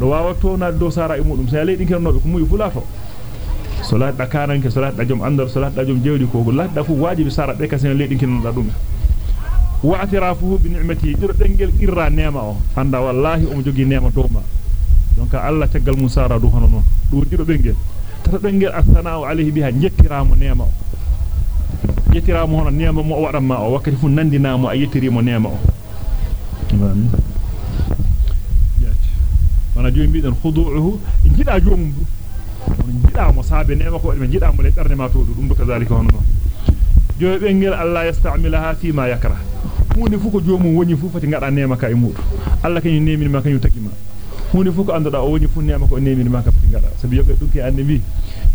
روا وقت هو نار دو سارة إمودم سيا ليدي كنا نار كم يفلا فو صلاة دكانة إنك صلاة دجوم أندر صلاة دجوم جودي كوغل الله دفو واجب سارة بيك سين ليدي كنا نار دم واعترافه بنعمتي جرد ينجل إيران نعمة عند والله أم جوجي نعمة دوما donc Allah tagal mun sara du hono non du dido bengel tata bengel asna'u alayhi biha jettiramo nema o jettiramo hono nema mo wadamma o wakati fu nandinamo a yettirimo nema o wana joyi biiden khudu'uhu jida jomum jida mo saabe nema ko be jida mo le berne ma to dum do kazalika hono non joyi bengel Allah yasta'milaha fi ma yakrah hunde fu ko jomum woni fu fati ngada nema ka e mudu Allah kany nemin ma kany takima hunde fu ko anduda o woni fu nema ko nemin ma ka fati ngada sabi yobe dunki ande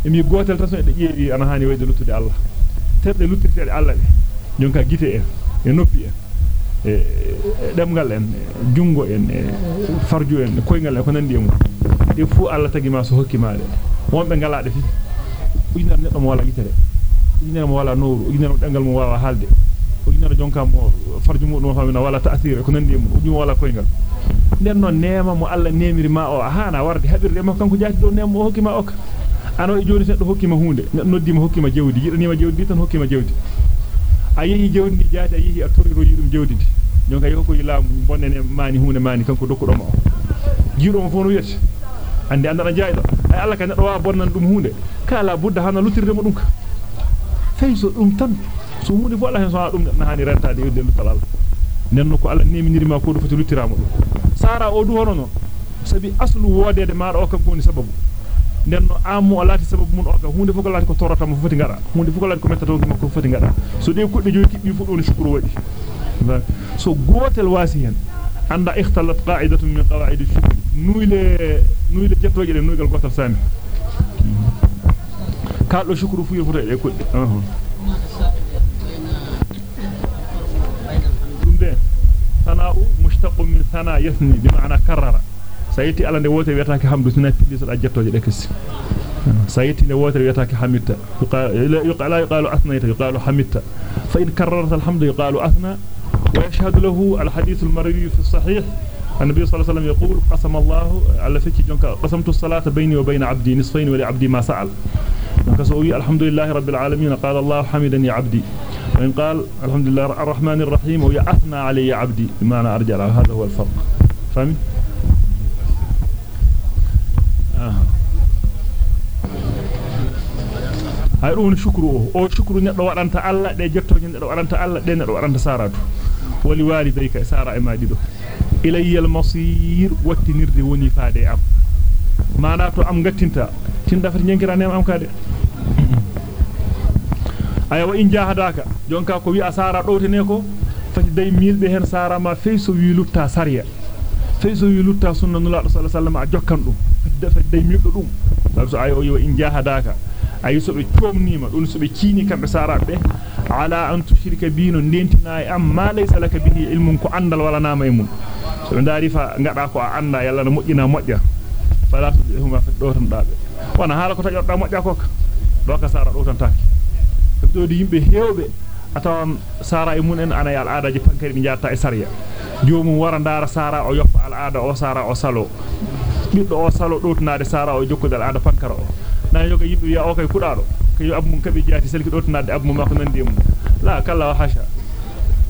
e mi gotel tan so de jeewi ana hani wayde luttude Allah tebde luttirtede Allah be jonka gite en e noppi en e demgal en jungo en e farju en koyngal en ko nandi e mum e fu Allah tagi ma so hokki maade wonbe ngalaade fi ujinar neddo mo wala gitere ujinar mo wala nooru ujinar mo dengal mo wawa halde ujinar jonka mo farju mudum famina wala ta'thir ko nandi e mum ujinar wala koyngal den non neema mo Allah nemiri ma o hana warde habirde ma kanko jaati do neema o hokki ma okka ano e joni seddo hokkima hunde noddima hokkima jewdi yidanima jewdi tan hokkima jewdi a yehi jewdi jaati a yehi a toriro yidum jewdi ndi jonka yoko yi laamu bonnene mani hunde mani kanko dokkudo ma jiido mo fono wiyete ande andana jaydo ay alla ka neddo wa bonnan dum hunde kala budda hana lutirde mo dum ka fayso dum tan so hunde fu alla hen so dum na hani rentade yodde lutal alla nenno ko alla neminirima ko do foti lutirama dum sara o du hono sabi aslu wodede maado o kanko woni sababu nenno amu alati sababu mun oga hunde fuko lati ko torata mo foti ngada hunde fuko lati ko mettato ko foti ngada so de kudde joyi kibbi fu don shukru wadi so gotel wasi hen anda ikhtalat qa'idatun min qawa'id ash-shukr nuyle nuyle jettoje de nuygal gotal sami kaldo shukru fu yofota e kudde ثناء مشتق من ثناء يثني بمعنى كرر. سيتي على نوته ويتاك حمد سنة تليس الأجبتو جلكس سيتي نوته ويتاك حمدت. يقال يقال يقال أثنى يقال حمدت. فإن كررت الحمد يقال أثنى. ويشهد له الحديث المروي في الصحيح. النبي صلى الله عليه وسلم يقول قسم الله على فيك جنك قسمت الصلاة بيني وبين عبدي نصفين ولعبدي ما سأل نكسوي الحمد لله رب العالمين. قال الله حمدني عبدي. وإن قال الحمد لله الرحمن الرحيم. وهي أثنى علي عبدي. بمعنى أرجع له هذا هو الفرق. فهمي آه. هاي رون شكره. أو شكر نقدر أن تعلق ده جبته نقدر أن تعلق ده نقدر أن تسارد ولوالديك سارع ما جده إلي المصير والتنير دي وني فادي أم معناته أم قتنت tinda fati nyankira nem am kade aya wa in jahadaka jonka ko wi asara dowtene ko fati day milbe hen sara ma fey so wi lutta sariya fey so wi lutta sunna nula sallallahu alaihi wasallam a jokkan dum fati day mildo dum so ay o wa in jahadaka ay so be ciomnima dun so be ciini kambe sara be ala an tushrika bino dentina am ma laysa laka bihi ilmun ko andal wala nama e mum so be dari fa ngada ko anda yalla no mojjina mojja fala huma fa do tan dabe wana hala ko tajorda mojja ko do ka sara do tan taki do di yimbe hewbe atawan sara e mun en ana yal aadaji pankari ni jatta e sariya jomum wara ndara sara o yoppa al aada o sara o salo biddo o salo do tunade sara o jokkudal aada pankara o na yoga yimbe ya o kay kudado kay abmum kabe jaati selki do tunade abmum mako nandi mum la kala wa hasha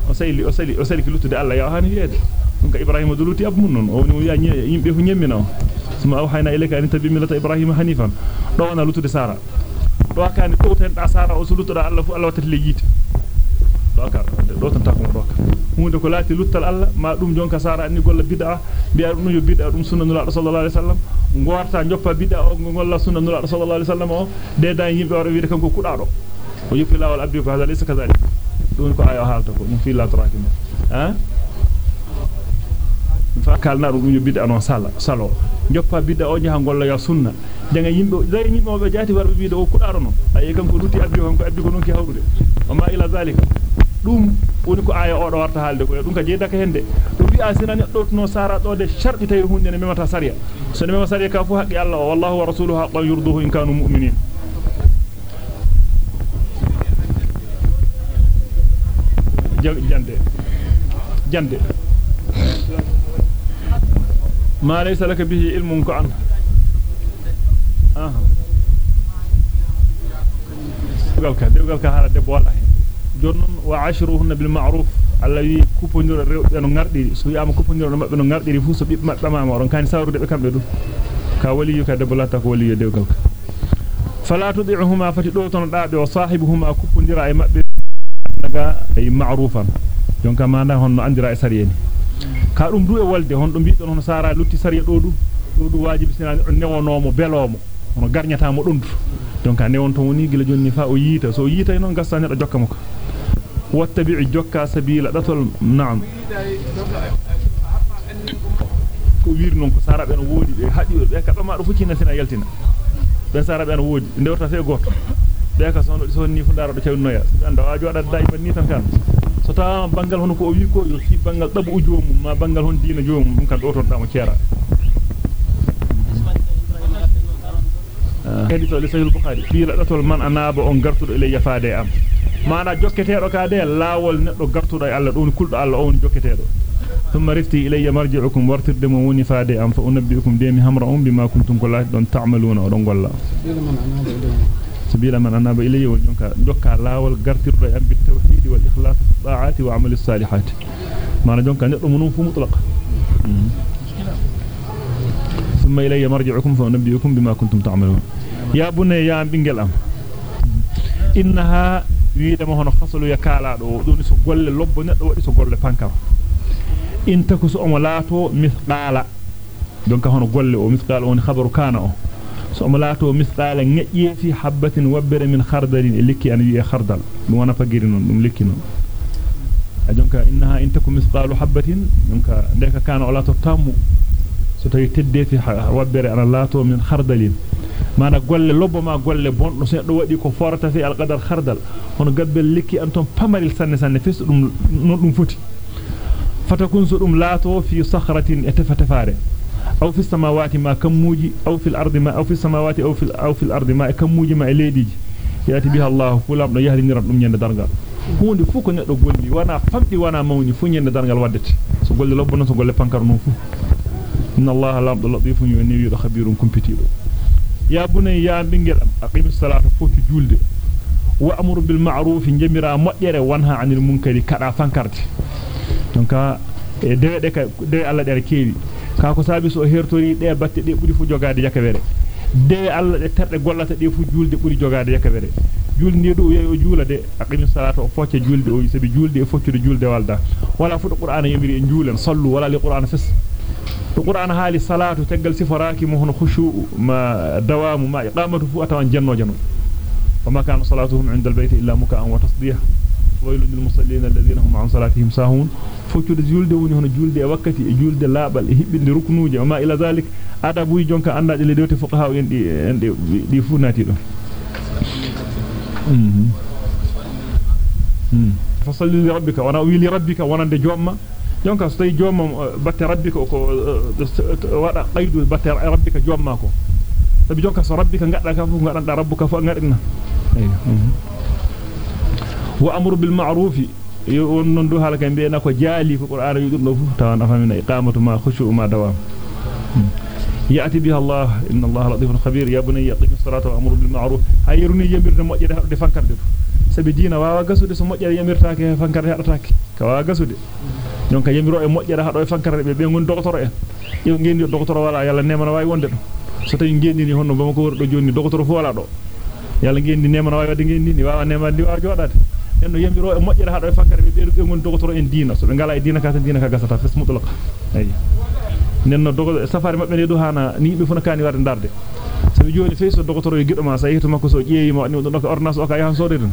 o sayli o sali o sali ki lutude alla ya hani yede dum ka ibrahima duluti abmum non o ni ya yimbe fu nyemmina suma ثم أوحينا إليك أن تبي ملة إبراهيم حنيفا. روانا لوتو دي سارة. روكا أن توتين دا سارة وسلوتو دا ألف ألوة تليجيت روكا روتن تاكم روكا. هون دكو لاتي لوتا الألة ما دوم جونكا سارة أني قول بدعة بيار نيو بدعة روم سنة نولا رسول الله عليه وسلم. نغوارتا نجوبا بدعة ونغوالا سنة نولا رسول الله عليه وسلم دي دا ينجيب أورو ويركم كو كورارو ويفي الله والأبيو فهذا ليس كذلك. دون كو آيو حالتكو نفي الله تراكمه. ها؟ Fa kalna dum yo bid'a non sala salo joppa bid'a o jaha golla ya sunna janga yimbe zay yimbe o be jati warbe biide o kudado non ay kanko lutti abdi kanko abdi ko non ki hawrude o ma ila zalika dum woni ko aya o do warta halde ko dum ka jeedaka hende do wi asina neddo to no sara do de sharti tay hunde ne memata sariya so ne memata sariya ka fu haqqi Allah wallahu wa rasuluhu haqqan yurduhu in kanu mu'minin jande jande ما ليس لك به علم كعن جنن وعشرهن بالمعروف. الذي كوبونير ريو دانو غاردي سو ياما كوبونير ما بنو غاردي ري فوسو بيب ماما مورون كان ساورو دبي كامبي دو كا ولي يكا دبلا تا ولي يدو كالك فلا تضيعهما فتي دو تون دابي وصاحبهما كوبونير أي مابي نغا أي معروفا. دونك ما نا هون أندرا اسارييني ka dum du e walde hon do biidon hono sara lutti sariya do du do du wajibi sinani on newonomo belomo hono garnyata mo dondu donc newon to woni gila jonni fa o yita so yita non gassa nedo jokka mako wattabi'i jokka sabila datol na'am ko wir non ko sarabe no wodi be hadi be ka ma do sina yaltina be sarabe no wodi ndewta fe goto be ka sono so ni fu daro do cewnoya anda wa joda dai ni tan kan so ta bangal hono ko o wi ko yo si bangal dabu ujumum ma bangal hon diina jomum dum kan do ton dama ciara hadith o sahih al-bukhari fi ladatul man anaba on gartudo ile yafaade am mana jokketeedo ka de laawol neddo gartudo e Allah don kuldo Allah on jokketeedo thumma rifti ilayya marji'ukum wartirde mo woni faade am fa unabbiukum demi hamra'um bima kuntum ko laati don ta'maluna o don golla سبيل من أناب إلي وجنك. جوكا لاول قرطر ريان بالتوحيد والإخلاص الطاعات وعمل الصالحات. ما جنك نؤمنون في مطلق. ثم إلي مرجعكم فأنبئكم بما كنتم تعملون. يا بني يا أمبنجل أم. إنها ويدا مهنا فصل يكالا دوني سو غول لوبو نيدو وادي سو غول فانكار إن تكوس اوملاتو مثقال. دونك هون غول أو مثقال اون so omo laato misqala ngejje fi habatin wabbere min khardalin e likki an wi'e khardal dum wana fagiri non dum likki non donc innaha in taku misqalu habatin donc ndeka kana o laato tammu so tawi tedde fi wabbere ana laato min khardalin mana golle lobbo ma golle bondo so do wadi ko forata fi alqadar khardal hono gabbel likki anton pamaril sanne sanne fesu dum non dum foti fatakun so dum laato fi sakhratin etafatafare fi samawati ma kamuji aw fi al-ardi ma aw fi samawati aw fi aw fi al-ardi ma kamuji ma leediji yati biha Allah fulam do yahdi niram dum nyande dargal hunde fu ko neddo golli wana famdi wana mawni fu nyande dargal waddete so golle lobbo non so golle pankar non fu inna Allah lamdo latifun yuniyu khabirun kumpitido ya bunay ya bingel am aqimis salata foti julde wa amru bil ma'ruf jamira moddere wanha anil munkari kada fankarde donc e dewe de ka dewe alla der keewi ka ko sabi so hertori de batte de buri fu jogade yakawere dewe alla de terde gollata de fu julde buri jogade yakawere julde do yeeyo juula de aqimi salata o focce julde o sabi julde e foccude julde walda wala fu qur'ana yamiri en juulen sallu wala li qur'ana fes to qur'ana haali salatu tegal sifaraki mo hono khushu ma dawamu ma iqamatu fu atawan janno janno وما كان صلاتهم عند البيت إلا مكاء وتصديه ويل للمصلين الذين هم عن صلاتهم ساهون. فوتو جولد وني هنا جولد وقتي جولد لابل هيبند ركنوج وما إلى ذلك. ادب جونك اندادي لي دوتي فقها اندي اندي دي فوناتي دو. امم فصل لربك وأنا ويل ربك وأنا دي جوما. جونك أستي جوما بات ربك وكو ودا قيد بات ربك جوماكو. تبي جونك ربك غدا كفو غدا ربك فو غدنا أيوه. Bil ma'ruf non do halaka beena ko jaali ko qur'an yudum do fu tawan afamina iqamatu ma khushu ma dawam يأتي بها الله إن الله لطيف خبير يا بني أقم الصلاة وأمر بالمعروف هيرني يمر موجد de fankar de sabi diina waawa gasude so mojjere yamirtaake fankar hadataake ka waawa gasude donc yamiro e hado e fankar be be ngon docteur en yo ngendi docteur wala yalla nemana wawi wonde do so tawi ngendini honno bama ko wordo joni docteur fu wala do yalla ngendi nemana wawi wadde ngendi ni waawa nemana di waawa jodade en yamiro e mojjere hado e fankar be be be ngon docteur en diina so be ngala e diina ka tan diina ka gasata fes mutlaq ayi nenno dogo safari mabbe ne do hana ni be funa kani warde darde sabi joni feeso docteur e gido ma sa yito makko so jeeyi mo ni do ordonnance o ka yahan sodede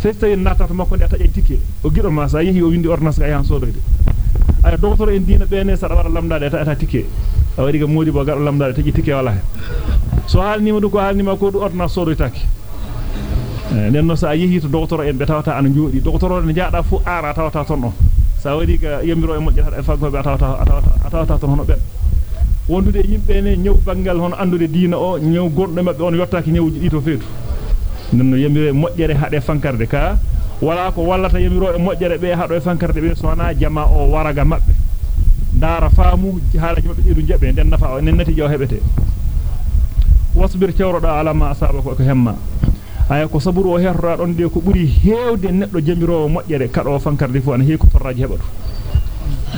fees tawi natata makko de taƴe tikke o gido ma sa yehi o windi ordonnance ka yahan sodoyde ay docteur en diina bene sa wara lamdade ta ta tikke a wari ga modi bo gado lamdade taƴi tikke wala so halnima du ko halnima ko du ordonnance sodoytake Eh, nenno sa yehi to docteur en be tawata an joodi docteur ne jaada fu ara tawata ton on sa wadi ga yamiro e mojjata e faggo be tawata tawata tawata ton hono be wondude e yimbe ne nyaw bangal hono andude diina o nyaw gondo mabbe on yottaaki nyawji dito feetu. Nenno yamiro e mojjere hade e fankarde ka wala ko wallata yamiro e mojjere be hado e fankarde be sona jama o waraga mabbe daara faamu haalaji mabbe du jabbe den nafa o nen nati jaw hebete wasbir tawroda ala ma asaba ko ko hemma aya ko saburu o herra don de ko buri heewde neddo jamirowo mojjere kado fankarde fu an he ko torraji hebatu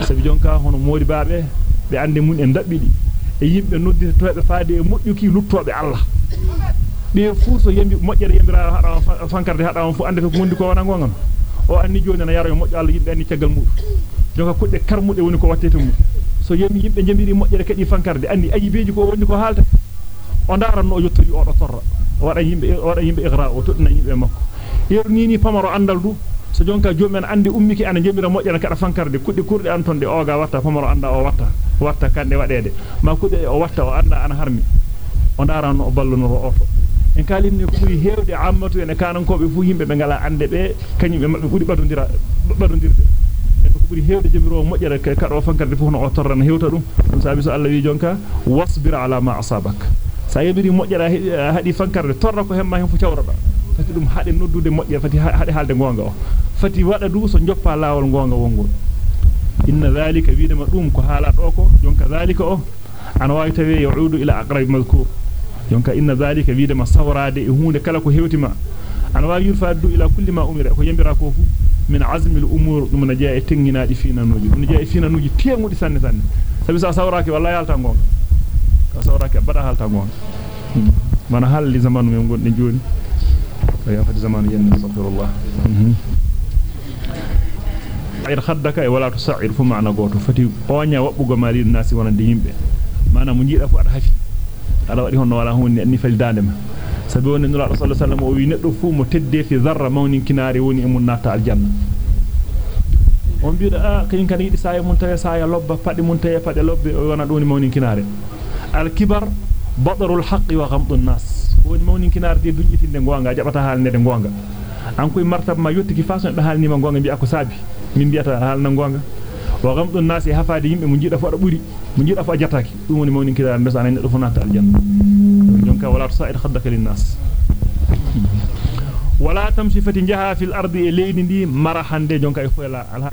sabi jonka hono modi baabe be ande mun e dabbidi e yimbe noddita tobe faade e modduki luttobe Allah be fu so yembi mojjere yembira hada fankarde hada fu ande ko mundi ko wana gonga o anni joni na yaro e mojjo Allah yimbe anni tagal mudu jonka kudde karmude woni ko wattete mum so yembi yimbe jembiri mojjere kadi fankarde anni ajibeji ko wonni ko halta o ndaranno o yottori o do torra wada yimbe wada yimbe igra o todna yimbe makko yerni ni pamaro andal du so jonka joomen andi ummiki ana jembira mojjana kada fankarde kudde kurde an tonde o ga watta pamaro anda o watta watta kande wadede ma kudde o watta o anda ana harmi o ndaranno o balluno o oto en kalinni ko buri heewde ammatu en kanankobe fu yimbe be ngala ande be kanyum be mabbe buri badondira badondirde en ko buri heewde jembiro mojjere kada o fankarde fu no o torrana hewta dum dum sabi so Allah wi jonka wasbir ala ma asabak sa yebiri mojjara hadi fankarde torra ko hemma hen fu cawrada fati dum hade noddude mojjere fati hade halde gonga o fati wada du so joppa lawol gonga wongol inna dhalika widama dum ko hala do ko jonka dhalika o ana wawi tawe yuudu ila aqrab mazkur jonka inna dhalika widama sawrade e hunde kala ko hewtima ana wawi yurfadu ila kulli ma umira ko yembira ko fu min azmi al umur dum na jaa e tenginaadi finanuji dum jaa e finanuji tengudi sanne sanne sabi sa sawraki wallahi halta gonga sawrake bada halta gon mana halli zamanu men gonde joni ya fadi zamanu yanna astaghfirullah ayr khaddaka e wala tusa'ir fu ma'na goto fati onya wabbugo mali nasi wonande yimbe mana mu jida fu ada hafi ada wadi honno wala honni anni fal dandema sabi woni nura sallallahu alaihi wasallam o wi neddo fu mo tedde fi zarra mawnin kinari woni e mun nata aljanna on biida a kany kan yidi saaya mun tawe saaya lobba padi mun tawe pade lobbe wona doni mawnin kinare الكبر بطر الحق وغمض الناس de dunji finde gonga jabata halnede gonga an koy martab ma yotti ki façon be halni ma gonga bi ako sabi min biata halna gonga wa ghamdu an-nas hafaade yimbe mu jida fu ada buri mu jida fu ajataki dum woni mawnin kinar bes anan do funata aljanna jonka wala tusaid khaddaka lin-nas wala tamshi fati jaha fil ardi laydi ndi marahande jonka e foyla alha